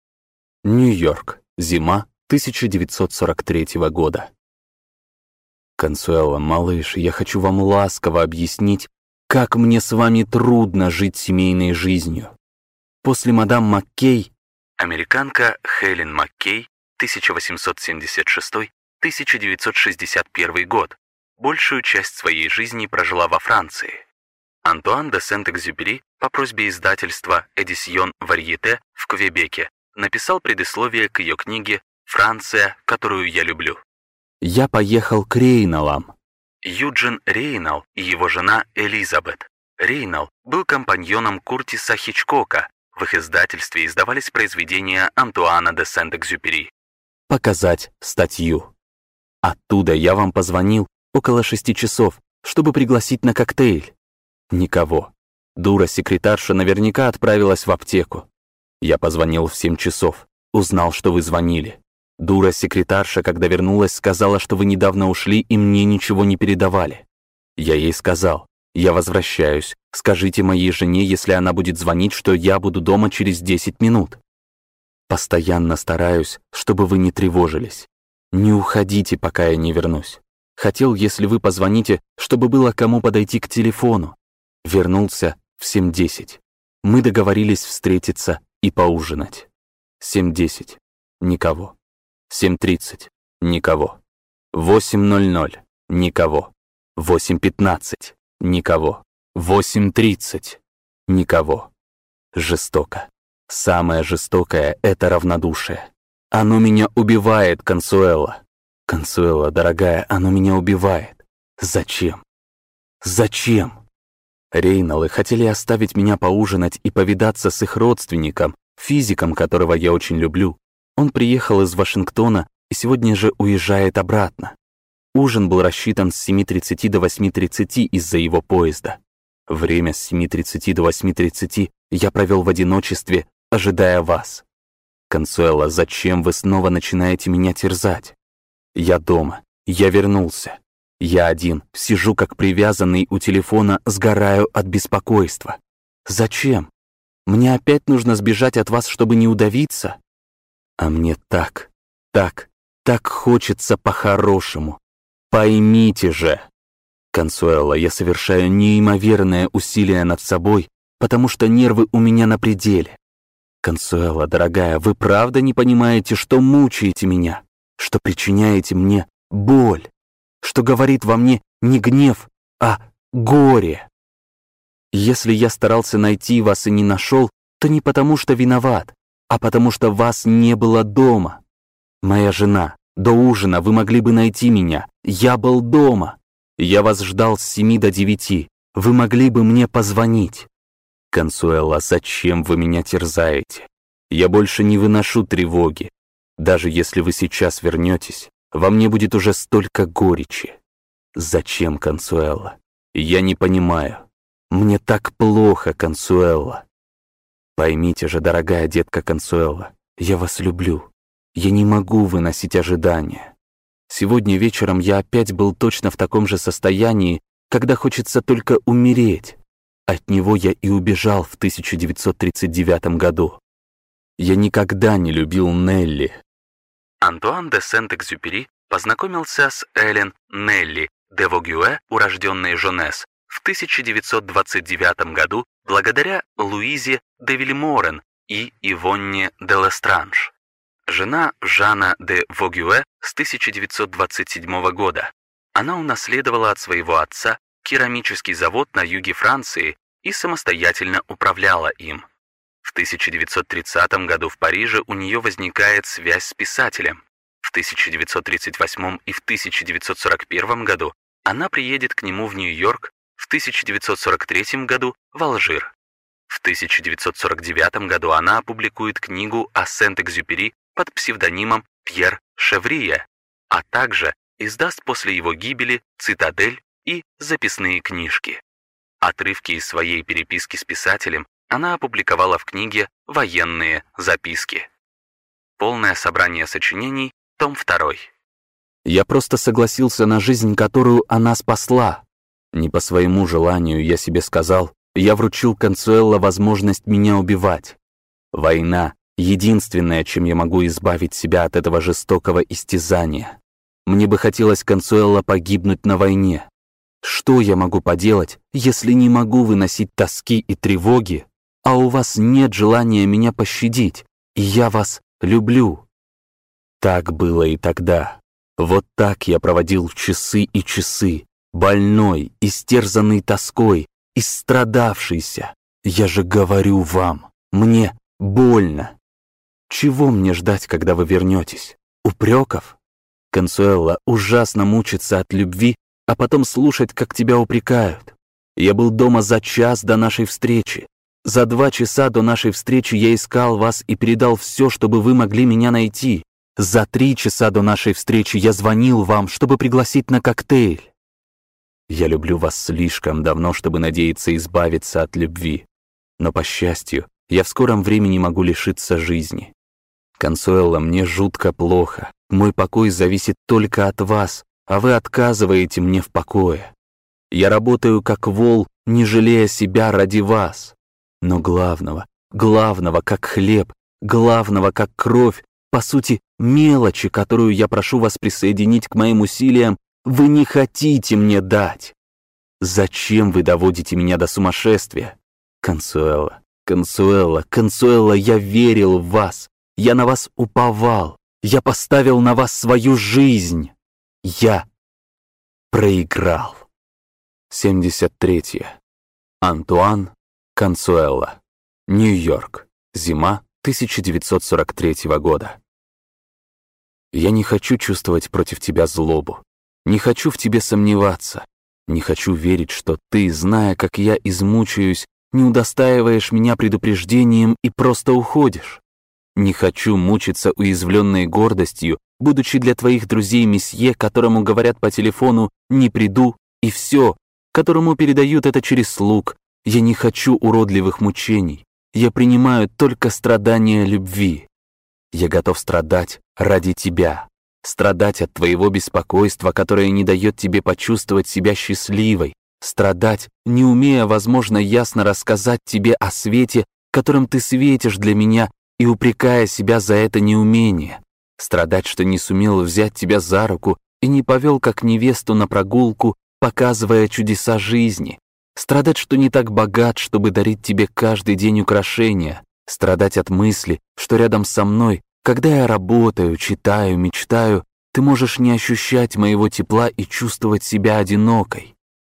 Нью-Йорк. Зима 1943 года. Консуэлла, малыш, я хочу вам ласково объяснить, как мне с вами трудно жить семейной жизнью. После мадам Маккей Американка Хелен Маккей, 1876-1961 год, большую часть своей жизни прожила во Франции. Антуан де Сент-Экзюпери по просьбе издательства «Эдисьон Варьете» в Квебеке написал предисловие к ее книге «Франция, которую я люблю». «Я поехал к Рейналам». Юджин Рейнал и его жена Элизабет. Рейнал был компаньоном Куртиса Хичкока, в их издательстве издавались произведения Антуана де Сент-Экзюпери. показать статью. Оттуда я вам позвонил около шести часов, чтобы пригласить на коктейль. Никого. Дура-секретарша наверняка отправилась в аптеку. Я позвонил в семь часов, узнал, что вы звонили. Дура-секретарша, когда вернулась, сказала, что вы недавно ушли и мне ничего не передавали. Я ей сказал, я возвращаюсь, скажите моей жене, если она будет звонить, что я буду дома через 10 минут. Постоянно стараюсь, чтобы вы не тревожились. Не уходите, пока я не вернусь. Хотел, если вы позвоните, чтобы было кому подойти к телефону. Вернулся в 7.10. Мы договорились встретиться и поужинать. 7.10. Никого. 7.30. Никого. 8.00. Никого. 8.15. Никого. 8.30. Никого. Жестоко. Самое жестокое — это равнодушие. Оно меня убивает, Консуэла. Консуэла, дорогая, оно меня убивает. Зачем? Зачем? Рейнолы хотели оставить меня поужинать и повидаться с их родственником, физиком, которого я очень люблю. Он приехал из Вашингтона и сегодня же уезжает обратно. Ужин был рассчитан с 7.30 до 8.30 из-за его поезда. Время с 7.30 до 8.30 я провел в одиночестве, ожидая вас. Консуэла, зачем вы снова начинаете меня терзать? Я дома, я вернулся. Я один, сижу как привязанный у телефона, сгораю от беспокойства. Зачем? Мне опять нужно сбежать от вас, чтобы не удавиться? А мне так, так, так хочется по-хорошему. Поймите же. Консуэла, я совершаю неимоверное усилие над собой, потому что нервы у меня на пределе. Консуэла, дорогая, вы правда не понимаете, что мучаете меня, что причиняете мне боль, что говорит во мне не гнев, а горе? Если я старался найти вас и не нашел, то не потому что виноват, а потому что вас не было дома. Моя жена, до ужина вы могли бы найти меня, я был дома. Я вас ждал с семи до девяти, вы могли бы мне позвонить. «Консуэла, зачем вы меня терзаете? Я больше не выношу тревоги. Даже если вы сейчас вернетесь, во мне будет уже столько горечи. Зачем, Консуэла? Я не понимаю. Мне так плохо, Консуэла. Поймите же, дорогая детка Консуэла, я вас люблю. Я не могу выносить ожидания. Сегодня вечером я опять был точно в таком же состоянии, когда хочется только умереть. От него я и убежал в 1939 году. Я никогда не любил Нелли. Антуан де Сент-Экзюпери познакомился с Эллен Нелли де Вогюэ, урожденной Жонес, в 1929 году благодаря Луизе де Вильморен и Ивонне де Лестранж. Жена Жана де Вогюэ с 1927 года. Она унаследовала от своего отца керамический завод на юге Франции и самостоятельно управляла им. В 1930 году в Париже у нее возникает связь с писателем. В 1938 и в 1941 году она приедет к нему в Нью-Йорк, в 1943 году в Алжир. В 1949 году она опубликует книгу о Сент-Экзюпери под псевдонимом Пьер Шеврия, а также издаст после его гибели «Цитадель» и записные книжки. Отрывки из своей переписки с писателем она опубликовала в книге «Военные записки». Полное собрание сочинений, том 2. Я просто согласился на жизнь, которую она спасла. Не по своему желанию, я себе сказал, я вручил Консуэлло возможность меня убивать. Война — единственное, чем я могу избавить себя от этого жестокого истязания. Мне бы хотелось Консуэлло погибнуть на войне. Что я могу поделать, если не могу выносить тоски и тревоги, а у вас нет желания меня пощадить, и я вас люблю? Так было и тогда. Вот так я проводил часы и часы, больной, истерзанный тоской, истрадавшийся. Я же говорю вам, мне больно. Чего мне ждать, когда вы вернетесь? Упреков? Консуэла ужасно мучится от любви а потом слушать, как тебя упрекают. Я был дома за час до нашей встречи. За два часа до нашей встречи я искал вас и передал все, чтобы вы могли меня найти. За три часа до нашей встречи я звонил вам, чтобы пригласить на коктейль. Я люблю вас слишком давно, чтобы надеяться избавиться от любви. Но, по счастью, я в скором времени могу лишиться жизни. Консуэлла, мне жутко плохо. Мой покой зависит только от вас, а вы отказываете мне в покое. Я работаю как вол, не жалея себя ради вас. Но главного, главного как хлеб, главного как кровь, по сути, мелочи, которую я прошу вас присоединить к моим усилиям, вы не хотите мне дать. Зачем вы доводите меня до сумасшествия? Консуэла, Консуэла, Консуэла, я верил в вас. Я на вас уповал. Я поставил на вас свою жизнь. Я проиграл. 73. Антуан Консуэла. Нью-Йорк. Зима 1943 года. Я не хочу чувствовать против тебя злобу. Не хочу в тебе сомневаться. Не хочу верить, что ты, зная, как я измучаюсь, не удостаиваешь меня предупреждением и просто уходишь. Не хочу мучиться уязвленной гордостью, будучи для твоих друзей месье, которому говорят по телефону «не приду» и все, которому передают это через слуг. Я не хочу уродливых мучений. Я принимаю только страдания любви. Я готов страдать ради тебя, страдать от твоего беспокойства, которое не дает тебе почувствовать себя счастливой, страдать, не умея, возможно, ясно рассказать тебе о свете, которым ты светишь для меня и упрекая себя за это неумение, страдать, что не сумел взять тебя за руку и не повел как невесту на прогулку, показывая чудеса жизни, страдать, что не так богат, чтобы дарить тебе каждый день украшения, страдать от мысли, что рядом со мной, когда я работаю, читаю, мечтаю, ты можешь не ощущать моего тепла и чувствовать себя одинокой.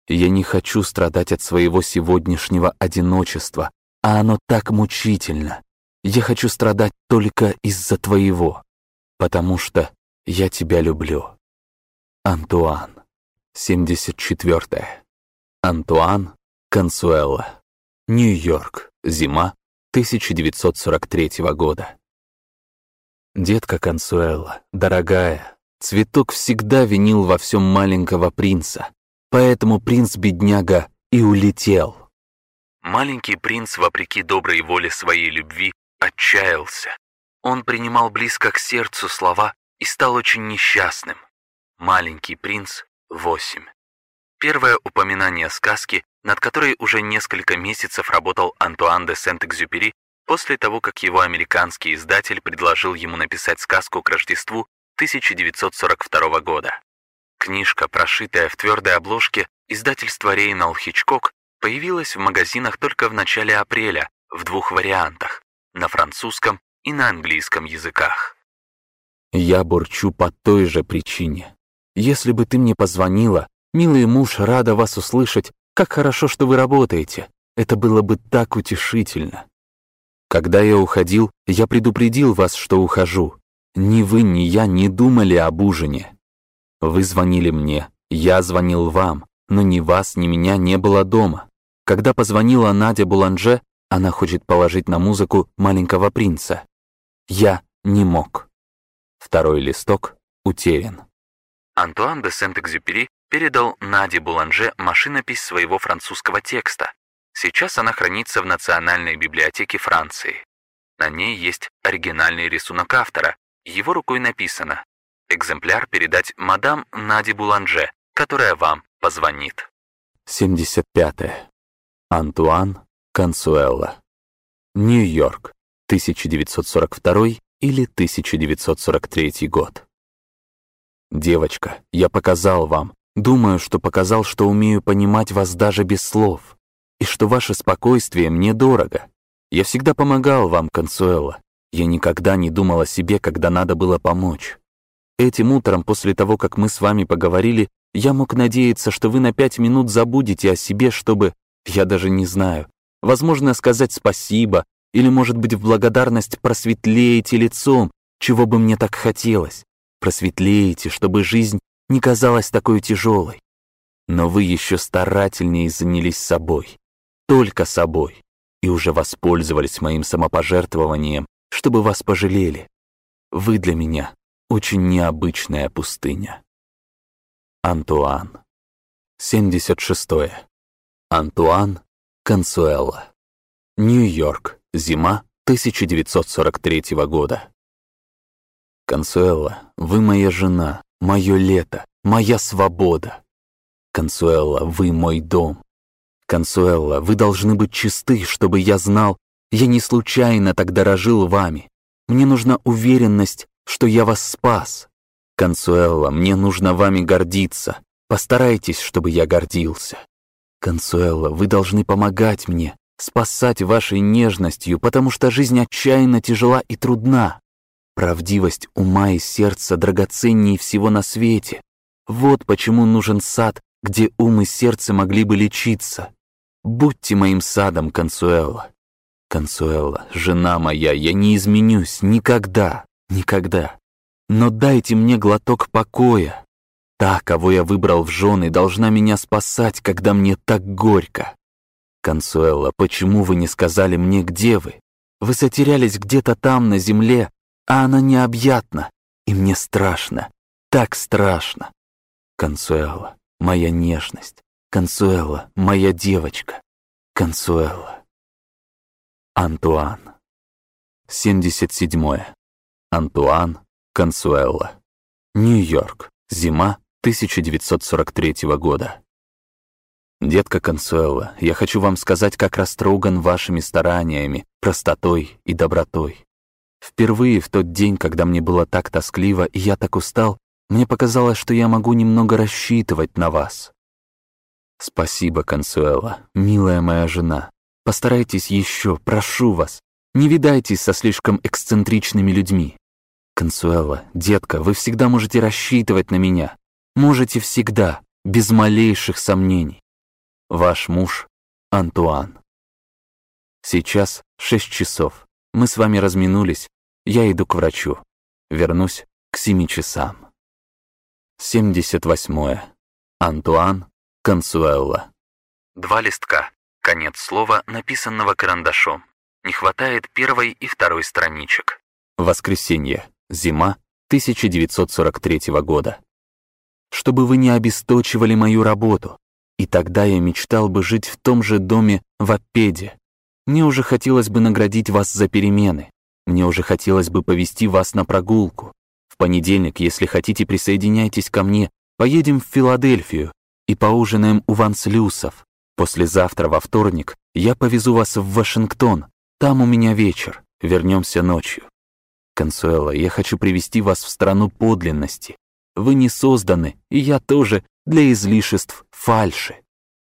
Я не хочу страдать от своего сегодняшнего одиночества, а оно так мучительно. Я хочу страдать только из-за твоего, потому что я тебя люблю. Антуан. 74. Антуан Консуэлла. Нью-Йорк. Зима 1943 года. Детка Консуэлла, дорогая, цветок всегда винил во всем маленького принца, поэтому принц-бедняга и улетел. Маленький принц, вопреки доброй воле своей любви, отчаялся. Он принимал близко к сердцу слова и стал очень несчастным. Маленький принц, 8. Первое упоминание сказки, над которой уже несколько месяцев работал Антуан де Сент-Экзюпери, после того, как его американский издатель предложил ему написать сказку к Рождеству 1942 года. Книжка, прошитая в твердой обложке, издательства Рейнал Хичкок, появилась в магазинах только в начале апреля в двух вариантах на французском и на английском языках. Я бурчу по той же причине. Если бы ты мне позвонила, милый муж, рада вас услышать, как хорошо, что вы работаете. Это было бы так утешительно. Когда я уходил, я предупредил вас, что ухожу. Ни вы, ни я не думали об ужине. Вы звонили мне, я звонил вам, но ни вас, ни меня не было дома. Когда позвонила Надя Буланже, она хочет положить на музыку маленького принца. Я не мог. Второй листок утерян. Антуан де Сент-Экзюпери передал Наде Буланже машинопись своего французского текста. Сейчас она хранится в Национальной библиотеке Франции. На ней есть оригинальный рисунок автора. Его рукой написано «Экземпляр передать мадам Наде Буланже, которая вам позвонит». 75. -е. Антуан Консуэлла. Нью-Йорк, 1942 или 1943 год. Девочка, я показал вам, думаю, что показал, что умею понимать вас даже без слов, и что ваше спокойствие мне дорого. Я всегда помогал вам, Консуэлла. Я никогда не думал о себе, когда надо было помочь. Этим утром, после того, как мы с вами поговорили, я мог надеяться, что вы на пять минут забудете о себе, чтобы, я даже не знаю, Возможно, сказать спасибо, или, может быть, в благодарность просветлеете лицом, чего бы мне так хотелось. Просветлеете, чтобы жизнь не казалась такой тяжелой. Но вы еще старательнее занялись собой, только собой, и уже воспользовались моим самопожертвованием, чтобы вас пожалели. Вы для меня очень необычная пустыня. Антуан. 76. -е. Антуан Консуэлла. Нью-Йорк. Зима 1943 года. Консуэлла, вы моя жена, мое лето, моя свобода. Консуэлла, вы мой дом. Консуэлла, вы должны быть чисты, чтобы я знал, я не случайно так дорожил вами. Мне нужна уверенность, что я вас спас. Консуэлла, мне нужно вами гордиться. Постарайтесь, чтобы я гордился. Консуэлла, вы должны помогать мне, спасать вашей нежностью, потому что жизнь отчаянно тяжела и трудна. Правдивость ума и сердца драгоценнее всего на свете. Вот почему нужен сад, где ум и сердце могли бы лечиться. Будьте моим садом, Консуэлла. Консуэлла, жена моя, я не изменюсь никогда, никогда. Но дайте мне глоток покоя. Та, кого я выбрал в жены, должна меня спасать, когда мне так горько. Консуэлла, почему вы не сказали мне, где вы? Вы затерялись где-то там, на земле, а она необъятна, и мне страшно, так страшно. Консуэлла, моя нежность. Консуэлла, моя девочка. Консуэлла. Антуан. 77. Антуан Консуэлла. Нью-Йорк. Зима 1943 года. Детка Консуэлла, я хочу вам сказать, как растроган вашими стараниями, простотой и добротой. Впервые в тот день, когда мне было так тоскливо и я так устал, мне показалось, что я могу немного рассчитывать на вас. Спасибо, Консуэла, милая моя жена. Постарайтесь еще, прошу вас. Не видайтесь со слишком эксцентричными людьми. Консуэла, детка, вы всегда можете рассчитывать на меня. Можете всегда, без малейших сомнений. Ваш муж Антуан. Сейчас шесть часов. Мы с вами разминулись. Я иду к врачу. Вернусь к семи часам. 78. Антуан Консуэлла. Два листка. Конец слова, написанного карандашом. Не хватает первой и второй страничек. Воскресенье. Зима 1943 года. Чтобы вы не обесточивали мою работу. И тогда я мечтал бы жить в том же доме в Аппеде. Мне уже хотелось бы наградить вас за перемены. Мне уже хотелось бы повести вас на прогулку. В понедельник, если хотите, присоединяйтесь ко мне. Поедем в Филадельфию и поужинаем у Ванслюсов. Послезавтра, во вторник, я повезу вас в Вашингтон. Там у меня вечер. Вернемся ночью. Консуэла, я хочу привести вас в страну подлинности. Вы не созданы, и я тоже, для излишеств фальши.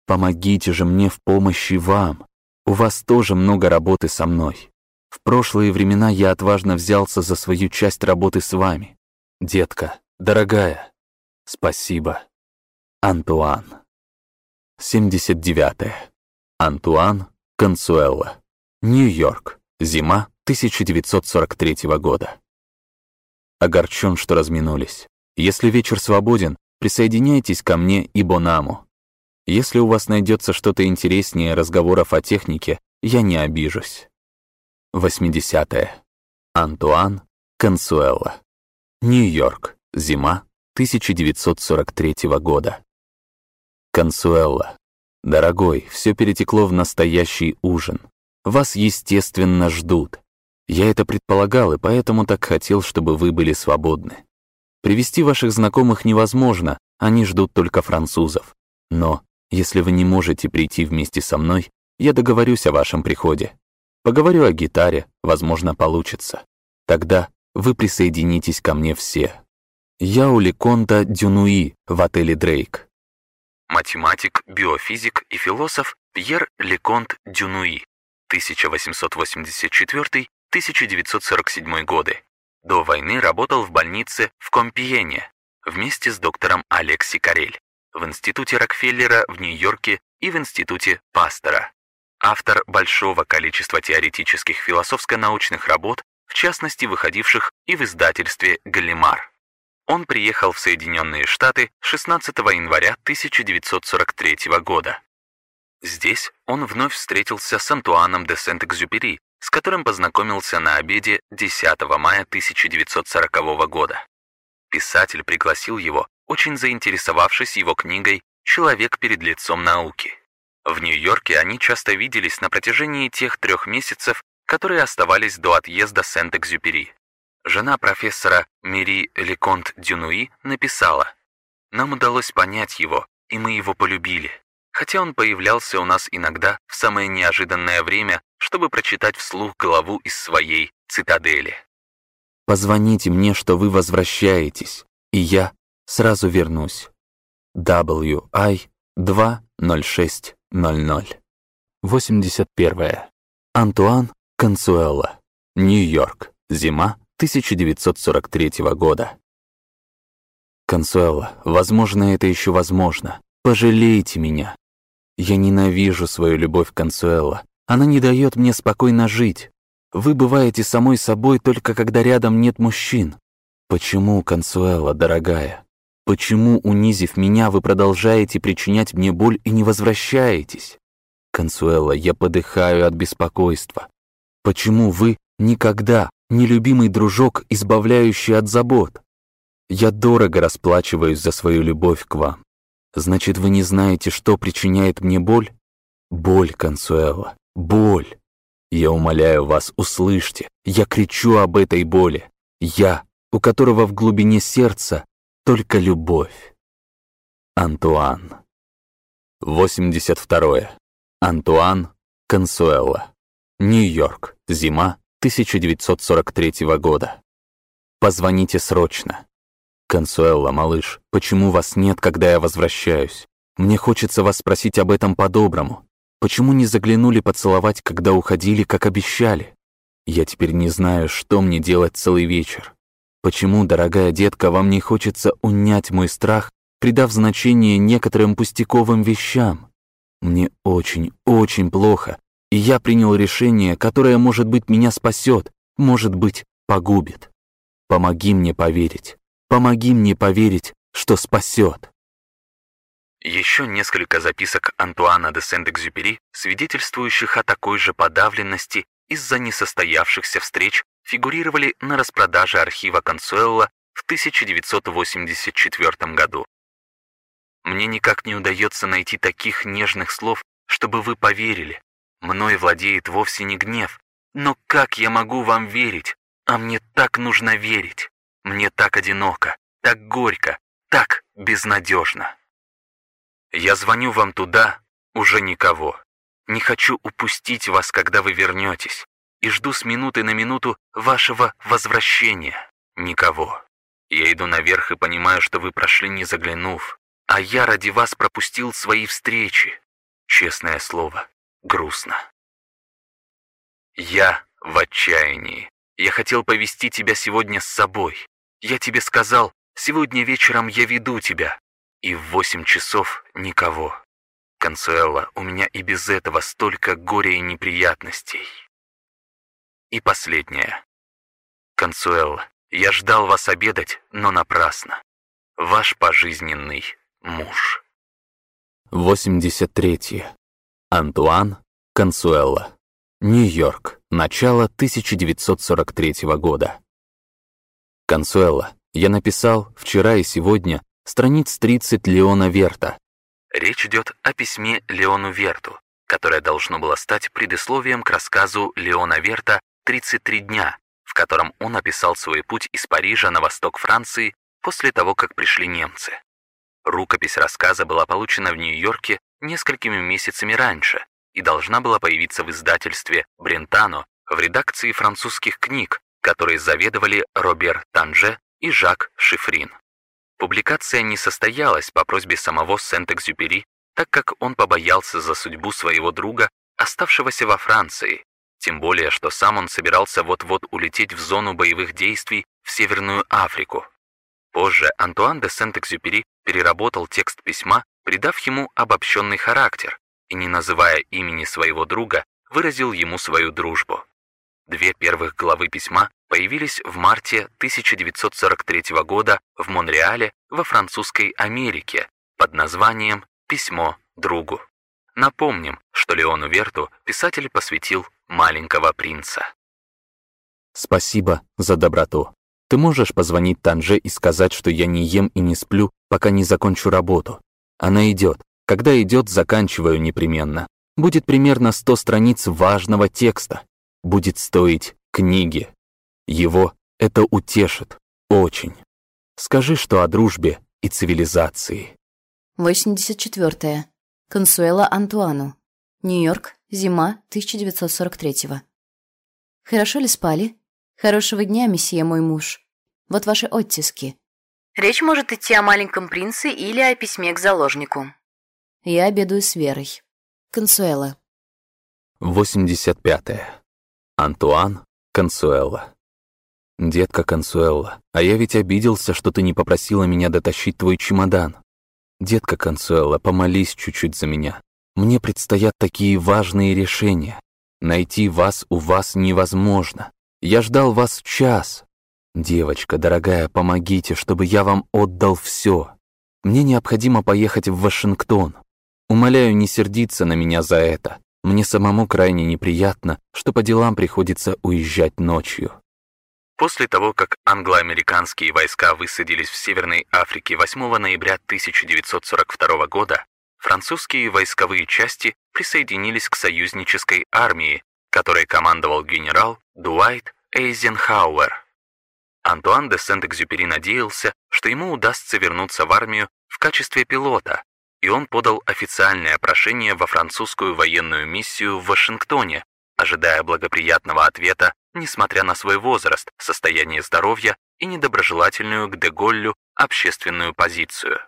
Помогите же мне в помощи вам. У вас тоже много работы со мной. В прошлые времена я отважно взялся за свою часть работы с вами. Детка, дорогая, спасибо. Антуан. 79. -е. Антуан Консуэлла. Нью-Йорк. Зима 1943 года. Огорчен, что разминулись. Если вечер свободен, присоединяйтесь ко мне и Бонаму. Если у вас найдется что-то интереснее разговоров о технике, я не обижусь. 80. -е. Антуан Консуэлла. Нью-Йорк. Зима 1943 года. Консуэлла, дорогой, все перетекло в настоящий ужин. Вас, естественно, ждут. Я это предполагал, и поэтому так хотел, чтобы вы были свободны. Привести ваших знакомых невозможно, они ждут только французов. Но, если вы не можете прийти вместе со мной, я договорюсь о вашем приходе. Поговорю о гитаре, возможно, получится. Тогда вы присоединитесь ко мне все. Я у Леконта Дюнуи в отеле Дрейк математик, биофизик и философ Пьер Леконт Дюнуи, 1884-1947 годы. До войны работал в больнице в Компиене вместе с доктором Алекси Карель в Институте Рокфеллера в Нью-Йорке и в Институте Пастера. Автор большого количества теоретических философско-научных работ, в частности выходивших и в издательстве «Галимар». Он приехал в Соединенные Штаты 16 января 1943 года. Здесь он вновь встретился с Антуаном де Сент-Экзюпери, с которым познакомился на обеде 10 мая 1940 года. Писатель пригласил его, очень заинтересовавшись его книгой «Человек перед лицом науки». В Нью-Йорке они часто виделись на протяжении тех трех месяцев, которые оставались до отъезда Сент-Экзюпери. Жена профессора Мири Леконт Дюнуи написала, «Нам удалось понять его, и мы его полюбили, хотя он появлялся у нас иногда в самое неожиданное время, чтобы прочитать вслух главу из своей цитадели. Позвоните мне, что вы возвращаетесь, и я сразу вернусь. WI 20600. 81. Антуан Консуэлла. Нью-Йорк. Зима 1943 года. Консуэлла, возможно, это еще возможно. Пожалейте меня. Я ненавижу свою любовь Консуэлла. Она не дает мне спокойно жить. Вы бываете самой собой только когда рядом нет мужчин. Почему, Консуэла, дорогая? Почему, унизив меня, вы продолжаете причинять мне боль и не возвращаетесь? Консуэла, я подыхаю от беспокойства. Почему вы никогда, нелюбимый дружок, избавляющий от забот? Я дорого расплачиваюсь за свою любовь к вам. Значит, вы не знаете, что причиняет мне боль? Боль, Консуэла, боль. Я умоляю вас, услышьте, я кричу об этой боли. Я, у которого в глубине сердца только любовь. Антуан. 82. Антуан Консуэлла. Нью-Йорк. Зима 1943 года. Позвоните срочно. Консуэлла, малыш, почему вас нет, когда я возвращаюсь? Мне хочется вас спросить об этом по-доброму. Почему не заглянули поцеловать, когда уходили, как обещали? Я теперь не знаю, что мне делать целый вечер. Почему, дорогая детка, вам не хочется унять мой страх, придав значение некоторым пустяковым вещам? Мне очень, очень плохо, и я принял решение, которое, может быть, меня спасет, может быть, погубит. Помоги мне поверить, помоги мне поверить, что спасет. Еще несколько записок Антуана де Сент-Экзюпери, свидетельствующих о такой же подавленности из-за несостоявшихся встреч, фигурировали на распродаже архива Консуэлла в 1984 году. Мне никак не удается найти таких нежных слов, чтобы вы поверили. Мной владеет вовсе не гнев. Но как я могу вам верить? А мне так нужно верить. Мне так одиноко, так горько, так безнадежно. Я звоню вам туда, уже никого. Не хочу упустить вас, когда вы вернетесь, и жду с минуты на минуту вашего возвращения. Никого. Я иду наверх и понимаю, что вы прошли не заглянув, а я ради вас пропустил свои встречи. Честное слово, грустно. Я в отчаянии. Я хотел повести тебя сегодня с собой. Я тебе сказал, сегодня вечером я веду тебя, и в восемь часов никого. Консуэла, у меня и без этого столько горя и неприятностей. И последнее. Консуэла, я ждал вас обедать, но напрасно. Ваш пожизненный муж. 83. Антуан Консуэла. Нью-Йорк. Начало 1943 года. Консуэла, я написал вчера и сегодня страниц 30 Леона Верта. Речь идет о письме Леону Верту, которое должно было стать предисловием к рассказу Леона Верта «33 дня», в котором он описал свой путь из Парижа на восток Франции после того, как пришли немцы. Рукопись рассказа была получена в Нью-Йорке несколькими месяцами раньше и должна была появиться в издательстве «Брентано» в редакции французских книг, которые заведовали Робер Танже и Жак Шифрин. Публикация не состоялась по просьбе самого Сент-Экзюпери, так как он побоялся за судьбу своего друга, оставшегося во Франции, тем более, что сам он собирался вот-вот улететь в зону боевых действий в Северную Африку. Позже Антуан де Сент-Экзюпери переработал текст письма, придав ему обобщенный характер и, не называя имени своего друга, выразил ему свою дружбу. Две первых главы письма появились в марте 1943 года в Монреале во французской Америке под названием «Письмо другу». Напомним, что Леону Верту писатель посвятил «Маленького принца». Спасибо за доброту. Ты можешь позвонить Танже и сказать, что я не ем и не сплю, пока не закончу работу. Она идет. Когда идет, заканчиваю непременно. Будет примерно 100 страниц важного текста. Будет стоить книги. Его это утешит. Очень. Скажи, что о дружбе и цивилизации. 84. -е. Консуэла Антуану. Нью-Йорк. Зима 1943-го. Хорошо ли спали? Хорошего дня, месье мой муж. Вот ваши оттиски. Речь может идти о маленьком принце или о письме к заложнику. Я обедаю с Верой. Консуэла. 85. -е. Антуан Консуэла. Детка Консуэла, а я ведь обиделся, что ты не попросила меня дотащить твой чемодан. Детка Консуэла, помолись чуть-чуть за меня. Мне предстоят такие важные решения. Найти вас у вас невозможно. Я ждал вас час. Девочка, дорогая, помогите, чтобы я вам отдал все. Мне необходимо поехать в Вашингтон. Умоляю не сердиться на меня за это. Мне самому крайне неприятно, что по делам приходится уезжать ночью. После того, как англо-американские войска высадились в Северной Африке 8 ноября 1942 года, французские войсковые части присоединились к союзнической армии, которой командовал генерал Дуайт Эйзенхауэр. Антуан де Сент-Экзюпери надеялся, что ему удастся вернуться в армию в качестве пилота, и он подал официальное прошение во французскую военную миссию в Вашингтоне, ожидая благоприятного ответа, несмотря на свой возраст, состояние здоровья и недоброжелательную к Деголлю общественную позицию.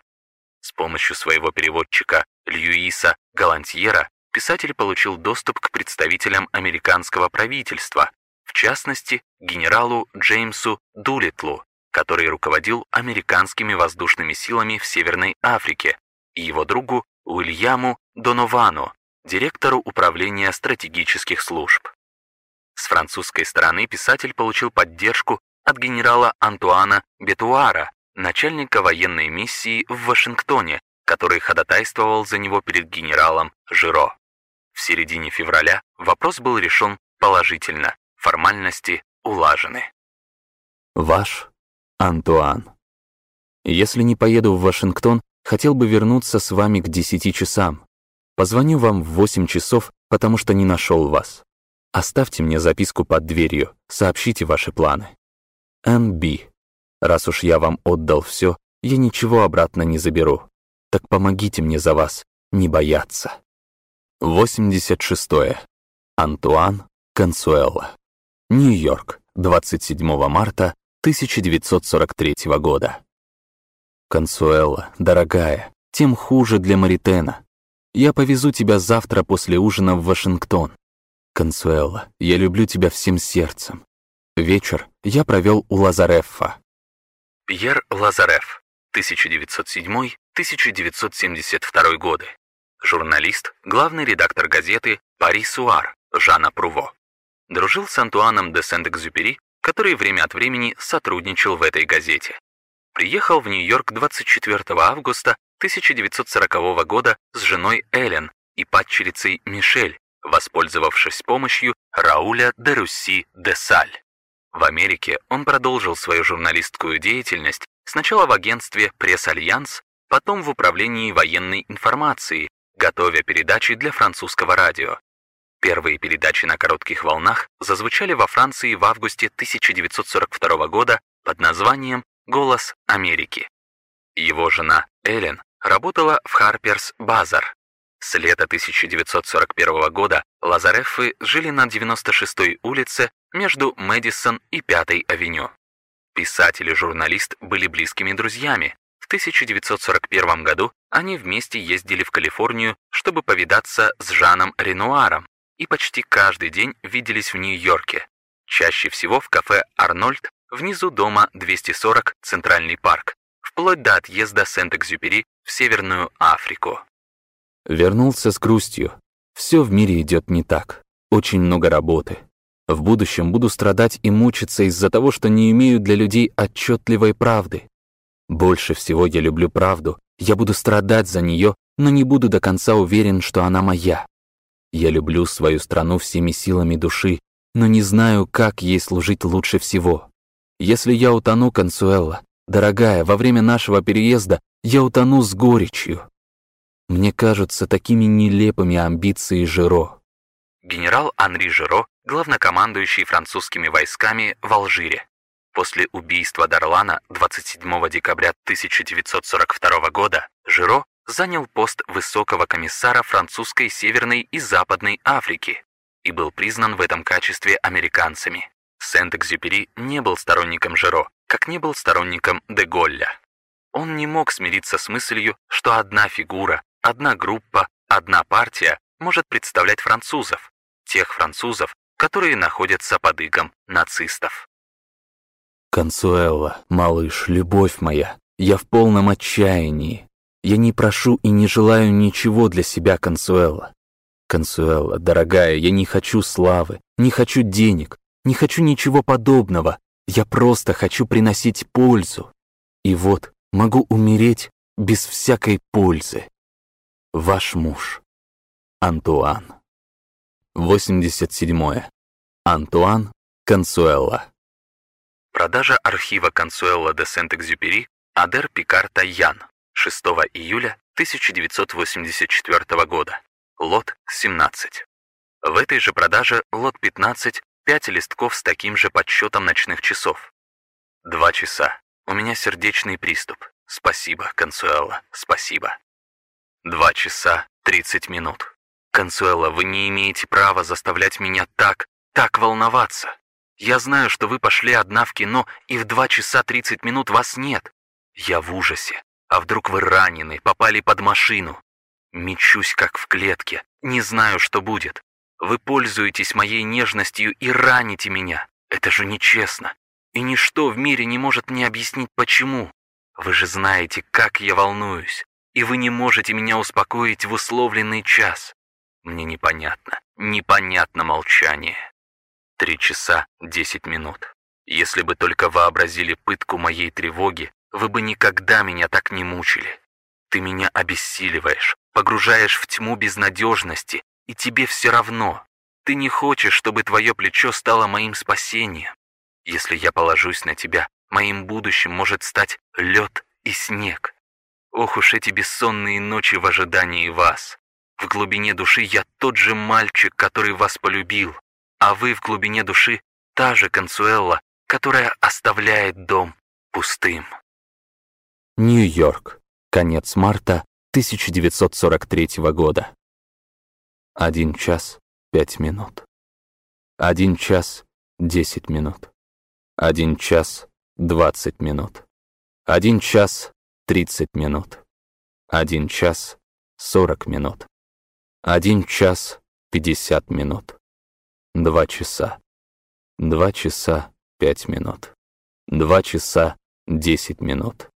С помощью своего переводчика Льюиса Галантьера писатель получил доступ к представителям американского правительства, частности, генералу Джеймсу Дулитлу, который руководил американскими воздушными силами в Северной Африке, и его другу Уильяму Доновану, директору управления стратегических служб. С французской стороны писатель получил поддержку от генерала Антуана Бетуара, начальника военной миссии в Вашингтоне, который ходатайствовал за него перед генералом Жиро. В середине февраля вопрос был решен положительно, формальности улажены. Ваш Антуан. Если не поеду в Вашингтон, хотел бы вернуться с вами к 10 часам. Позвоню вам в 8 часов, потому что не нашел вас. Оставьте мне записку под дверью, сообщите ваши планы. Н.Б. Раз уж я вам отдал все, я ничего обратно не заберу. Так помогите мне за вас, не бояться. 86. -е. Антуан Консуэлла. Нью-Йорк, 27 марта 1943 года. Консуэлла, дорогая, тем хуже для Маритена. Я повезу тебя завтра после ужина в Вашингтон. Консуэлла, я люблю тебя всем сердцем. Вечер я провел у Лазареффа. Пьер Лазареф, 1907-1972 годы. Журналист, главный редактор газеты «Пари Суар» Жана Пруво. Дружил с Антуаном де Сент-Экзюпери, который время от времени сотрудничал в этой газете. Приехал в Нью-Йорк 24 августа 1940 года с женой Эллен и падчерицей Мишель, воспользовавшись помощью Рауля де Русси де Саль. В Америке он продолжил свою журналистскую деятельность сначала в агентстве «Пресс-Альянс», потом в управлении военной информации, готовя передачи для французского радио. Первые передачи на коротких волнах зазвучали во Франции в августе 1942 года под названием «Голос Америки». Его жена Эллен работала в Harper's Bazaar. С лета 1941 года Лазареффы жили на 96-й улице между Мэдисон и Пятой авеню. Писатель и журналист были близкими друзьями. В 1941 году они вместе ездили в Калифорнию, чтобы повидаться с Жаном Ренуаром, и почти каждый день виделись в Нью-Йорке, чаще всего в кафе «Арнольд» внизу дома 240 Центральный парк, вплоть до отъезда Сент-Экзюпери в Северную Африку. Вернулся с грустью. Все в мире идет не так. Очень много работы. В будущем буду страдать и мучиться из-за того, что не имею для людей отчетливой правды. Больше всего я люблю правду, я буду страдать за нее, но не буду до конца уверен, что она моя. Я люблю свою страну всеми силами души, но не знаю, как ей служить лучше всего. Если я утону, Консуэлла, дорогая, во время нашего переезда я утону с горечью. Мне кажутся такими нелепыми амбиции Жиро. Генерал Анри Жиро, главнокомандующий французскими войсками в Алжире. После убийства Дарлана 27 декабря 1942 года Жиро занял пост высокого комиссара французской Северной и Западной Африки и был признан в этом качестве американцами. Сент-Экзюпери не был сторонником Жиро, как не был сторонником де Голля. Он не мог смириться с мыслью, что одна фигура, одна группа, одна партия может представлять французов, тех французов, которые находятся под игом нацистов. «Консуэлла, малыш, любовь моя, я в полном отчаянии. Я не прошу и не желаю ничего для себя, Консуэлла. Консуэлла, дорогая, я не хочу славы, не хочу денег, не хочу ничего подобного. Я просто хочу приносить пользу. И вот, могу умереть без всякой пользы. Ваш муж. Антуан. 87. Антуан Консуэлла. Продажа архива Консуэлла де Сент-Экзюпери Адер Пикар Тайян 6 июля 1984 года. Лот 17. В этой же продаже лот 15 Пять листков с таким же подсчетом ночных часов. Два часа. У меня сердечный приступ. Спасибо, Консуэла, спасибо. Два часа тридцать минут. Консуэла, вы не имеете права заставлять меня так, так волноваться. Я знаю, что вы пошли одна в кино, и в два часа тридцать минут вас нет. Я в ужасе. А вдруг вы ранены, попали под машину? Мечусь, как в клетке. Не знаю, что будет. Вы пользуетесь моей нежностью и раните меня. Это же нечестно. И ничто в мире не может мне объяснить, почему. Вы же знаете, как я волнуюсь, и вы не можете меня успокоить в условленный час. Мне непонятно, непонятно молчание. Три часа десять минут. Если бы только вообразили пытку моей тревоги, вы бы никогда меня так не мучили. Ты меня обессиливаешь, погружаешь в тьму безнадежности, и тебе все равно. Ты не хочешь, чтобы твое плечо стало моим спасением. Если я положусь на тебя, моим будущим может стать лед и снег. Ох уж эти бессонные ночи в ожидании вас. В глубине души я тот же мальчик, который вас полюбил, а вы в глубине души та же Консуэлла, которая оставляет дом пустым. Нью-Йорк. Конец марта 1943 года. Один час пять минут. Один час десять минут. Один час двадцать минут. Один час тридцать минут. Один час сорок минут. Один час пятьдесят минут. Два часа. Два часа пять минут. Два часа десять минут.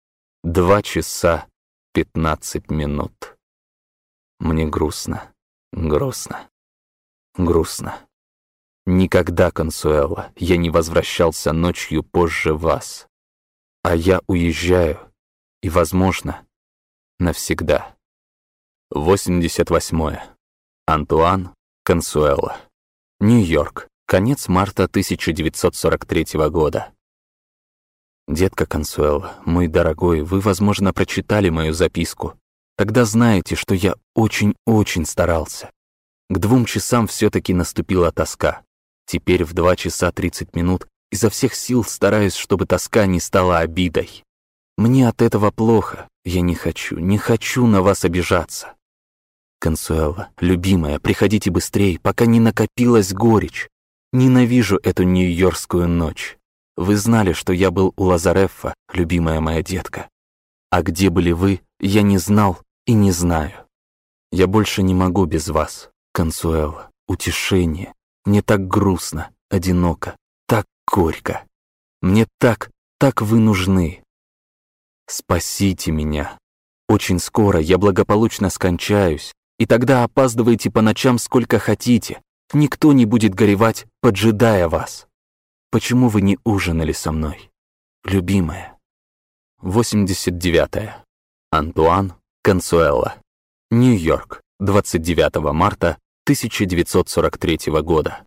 Два часа пятнадцать минут. Мне грустно. Грустно. Грустно. Никогда, Консуэла, я не возвращался ночью позже вас. А я уезжаю, и, возможно, навсегда. 88. -е. Антуан Консуэла. Нью-Йорк. Конец марта 1943 года. Детка Консуэла, мой дорогой, вы, возможно, прочитали мою записку. Тогда знаете, что я очень-очень старался. К двум часам все-таки наступила тоска. Теперь в два часа тридцать минут изо всех сил стараюсь, чтобы тоска не стала обидой. Мне от этого плохо. Я не хочу, не хочу на вас обижаться. Консуэла, любимая, приходите быстрее, пока не накопилась горечь. Ненавижу эту нью-йоркскую ночь. Вы знали, что я был у Лазареффа, любимая моя детка. А где были вы, я не знал и не знаю. Я больше не могу без вас, Консуэла, утешение. Мне так грустно, одиноко, так горько. Мне так, так вы нужны. Спасите меня. Очень скоро я благополучно скончаюсь, и тогда опаздывайте по ночам сколько хотите. Никто не будет горевать, поджидая вас. Почему вы не ужинали со мной, любимая? 89. -е. Антуан Консуэла. Нью-Йорк, 29 марта 1943 года.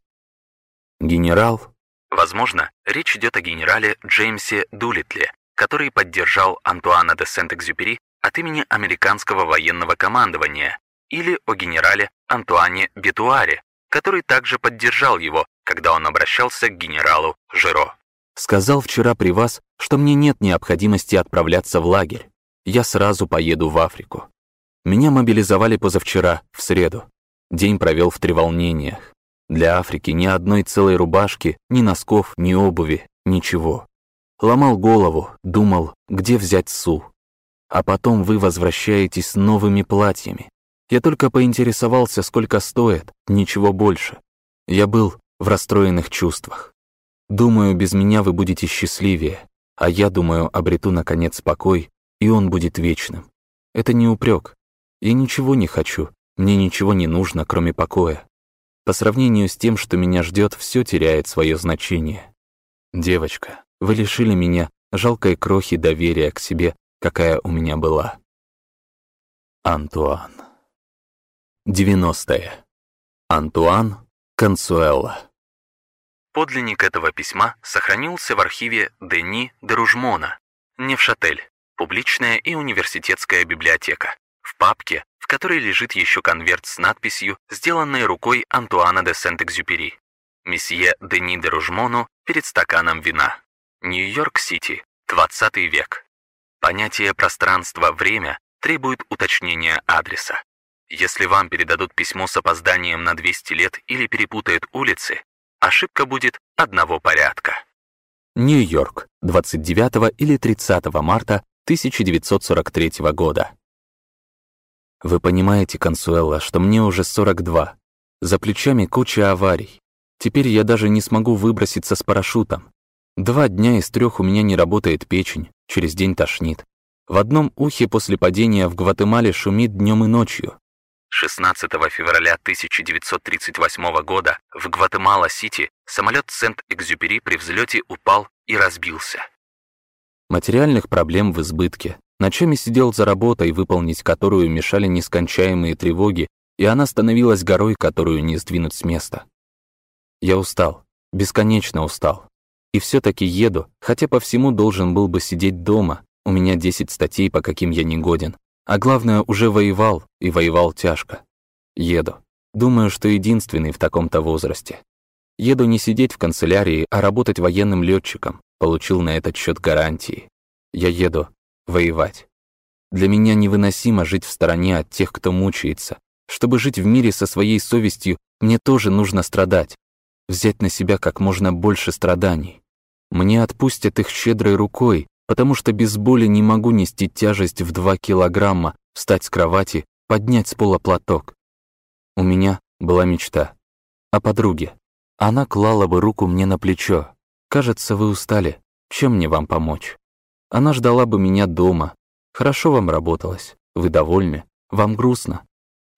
Генерал Возможно, речь идет о генерале Джеймсе Дулитле, который поддержал Антуана де Сент-Экзюпери от имени американского военного командования, или о генерале Антуане Бетуаре, который также поддержал его, когда он обращался к генералу Жиро. Сказал вчера при вас, что мне нет необходимости отправляться в лагерь. Я сразу поеду в Африку. Меня мобилизовали позавчера, в среду. День провел в треволнениях. Для Африки ни одной целой рубашки, ни носков, ни обуви, ничего. Ломал голову, думал, где взять Су. А потом вы возвращаетесь с новыми платьями. Я только поинтересовался, сколько стоит, ничего больше. Я был в расстроенных чувствах. Думаю, без меня вы будете счастливее, а я, думаю, обрету, наконец, покой, и он будет вечным. Это не упрек. Я ничего не хочу, мне ничего не нужно, кроме покоя. По сравнению с тем, что меня ждет, все теряет свое значение. Девочка, вы лишили меня жалкой крохи доверия к себе, какая у меня была. Антуан. 90-е. Антуан Консуэлла. Подлинник этого письма сохранился в архиве Дени де Ружмона, Невшатель, публичная и университетская библиотека, в папке, в которой лежит еще конверт с надписью, сделанной рукой Антуана де Сент-Экзюпери. Месье Дени де Ружмону перед стаканом вина. Нью-Йорк-Сити, 20 век. Понятие пространство-время требует уточнения адреса. Если вам передадут письмо с опозданием на 200 лет или перепутают улицы, ошибка будет одного порядка. Нью-Йорк, 29 или 30 марта 1943 года. Вы понимаете, Консуэла, что мне уже 42. За плечами куча аварий. Теперь я даже не смогу выброситься с парашютом. Два дня из трех у меня не работает печень, через день тошнит. В одном ухе после падения в Гватемале шумит днем и ночью. 16 февраля 1938 года в Гватемала-Сити самолет Сент-Экзюпери при взлете упал и разбился. Материальных проблем в избытке. Ночами сидел за работой, выполнить которую мешали нескончаемые тревоги, и она становилась горой, которую не сдвинуть с места. Я устал, бесконечно устал. И все таки еду, хотя по всему должен был бы сидеть дома, у меня 10 статей, по каким я не годен, а главное, уже воевал, и воевал тяжко. Еду. Думаю, что единственный в таком-то возрасте. Еду не сидеть в канцелярии, а работать военным летчиком. Получил на этот счет гарантии. Я еду воевать. Для меня невыносимо жить в стороне от тех, кто мучается. Чтобы жить в мире со своей совестью, мне тоже нужно страдать. Взять на себя как можно больше страданий. Мне отпустят их щедрой рукой, потому что без боли не могу нести тяжесть в два килограмма, встать с кровати, поднять с пола платок. У меня была мечта. О подруге. Она клала бы руку мне на плечо. «Кажется, вы устали. Чем мне вам помочь?» Она ждала бы меня дома. Хорошо вам работалось. Вы довольны. Вам грустно.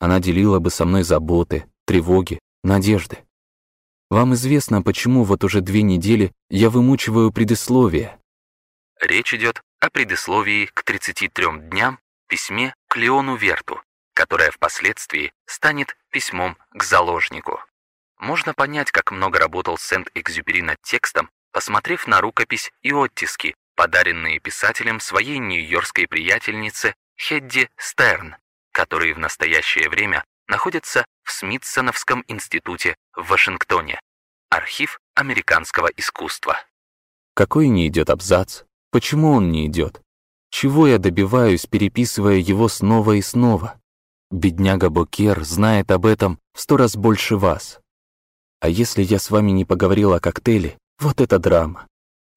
Она делила бы со мной заботы, тревоги, надежды. Вам известно, почему вот уже две недели я вымучиваю предисловие, Речь идет о предисловии к 33 дням письме к Леону Верту, которое впоследствии станет письмом к заложнику. Можно понять, как много работал Сент-Экзюпери над текстом, посмотрев на рукопись и оттиски, подаренные писателем своей нью-йоркской приятельнице Хедди Стерн, которые в настоящее время находятся в Смитсоновском институте в Вашингтоне. Архив американского искусства. Какой не идет абзац, Почему он не идет? Чего я добиваюсь, переписывая его снова и снова? Бедняга Бокер знает об этом в сто раз больше вас. А если я с вами не поговорил о коктейле, вот это драма.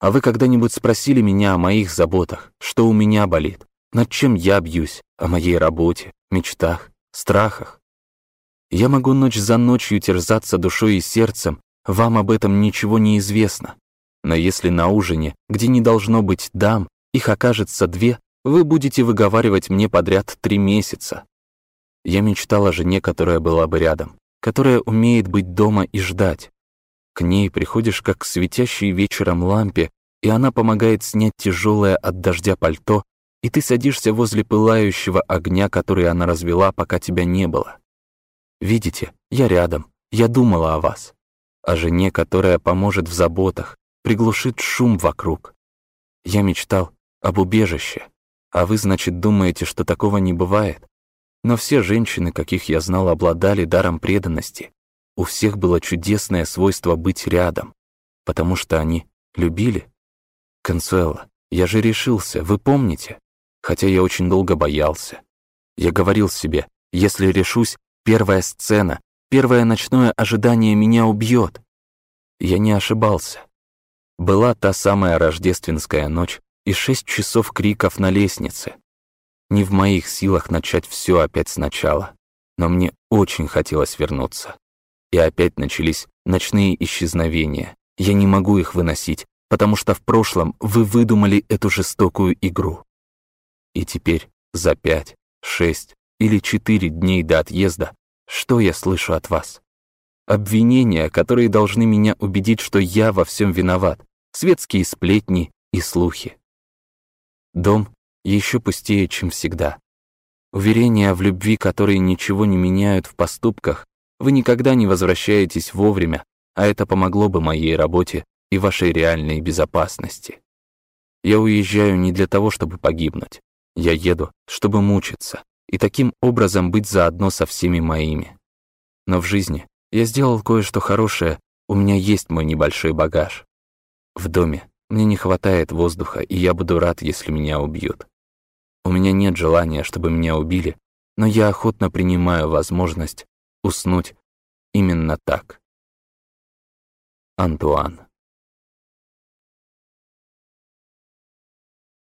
А вы когда-нибудь спросили меня о моих заботах, что у меня болит, над чем я бьюсь, о моей работе, мечтах, страхах? Я могу ночь за ночью терзаться душой и сердцем, вам об этом ничего не известно. Но если на ужине, где не должно быть дам, их окажется две, вы будете выговаривать мне подряд три месяца. Я мечтала о жене, которая была бы рядом, которая умеет быть дома и ждать. К ней приходишь как к светящей вечером лампе, и она помогает снять тяжелое от дождя пальто, и ты садишься возле пылающего огня, который она развела, пока тебя не было. Видите, я рядом, я думала о вас. о жене, которая поможет в заботах, приглушит шум вокруг. Я мечтал об убежище, а вы, значит, думаете, что такого не бывает? Но все женщины, каких я знал, обладали даром преданности. У всех было чудесное свойство быть рядом, потому что они любили. Консуэла, я же решился, вы помните? Хотя я очень долго боялся. Я говорил себе, если решусь, первая сцена, первое ночное ожидание меня убьет. Я не ошибался. Была та самая рождественская ночь и шесть часов криков на лестнице. Не в моих силах начать все опять сначала, но мне очень хотелось вернуться. И опять начались ночные исчезновения. Я не могу их выносить, потому что в прошлом вы выдумали эту жестокую игру. И теперь за пять, шесть или четыре дней до отъезда что я слышу от вас? Обвинения, которые должны меня убедить, что я во всем виноват, светские сплетни и слухи. Дом еще пустее, чем всегда. Уверения в любви, которые ничего не меняют в поступках, вы никогда не возвращаетесь вовремя, а это помогло бы моей работе и вашей реальной безопасности. Я уезжаю не для того, чтобы погибнуть. Я еду, чтобы мучиться и таким образом быть заодно со всеми моими. Но в жизни я сделал кое-что хорошее, у меня есть мой небольшой багаж. В доме мне не хватает воздуха, и я буду рад, если меня убьют. У меня нет желания, чтобы меня убили, но я охотно принимаю возможность уснуть именно так. Антуан.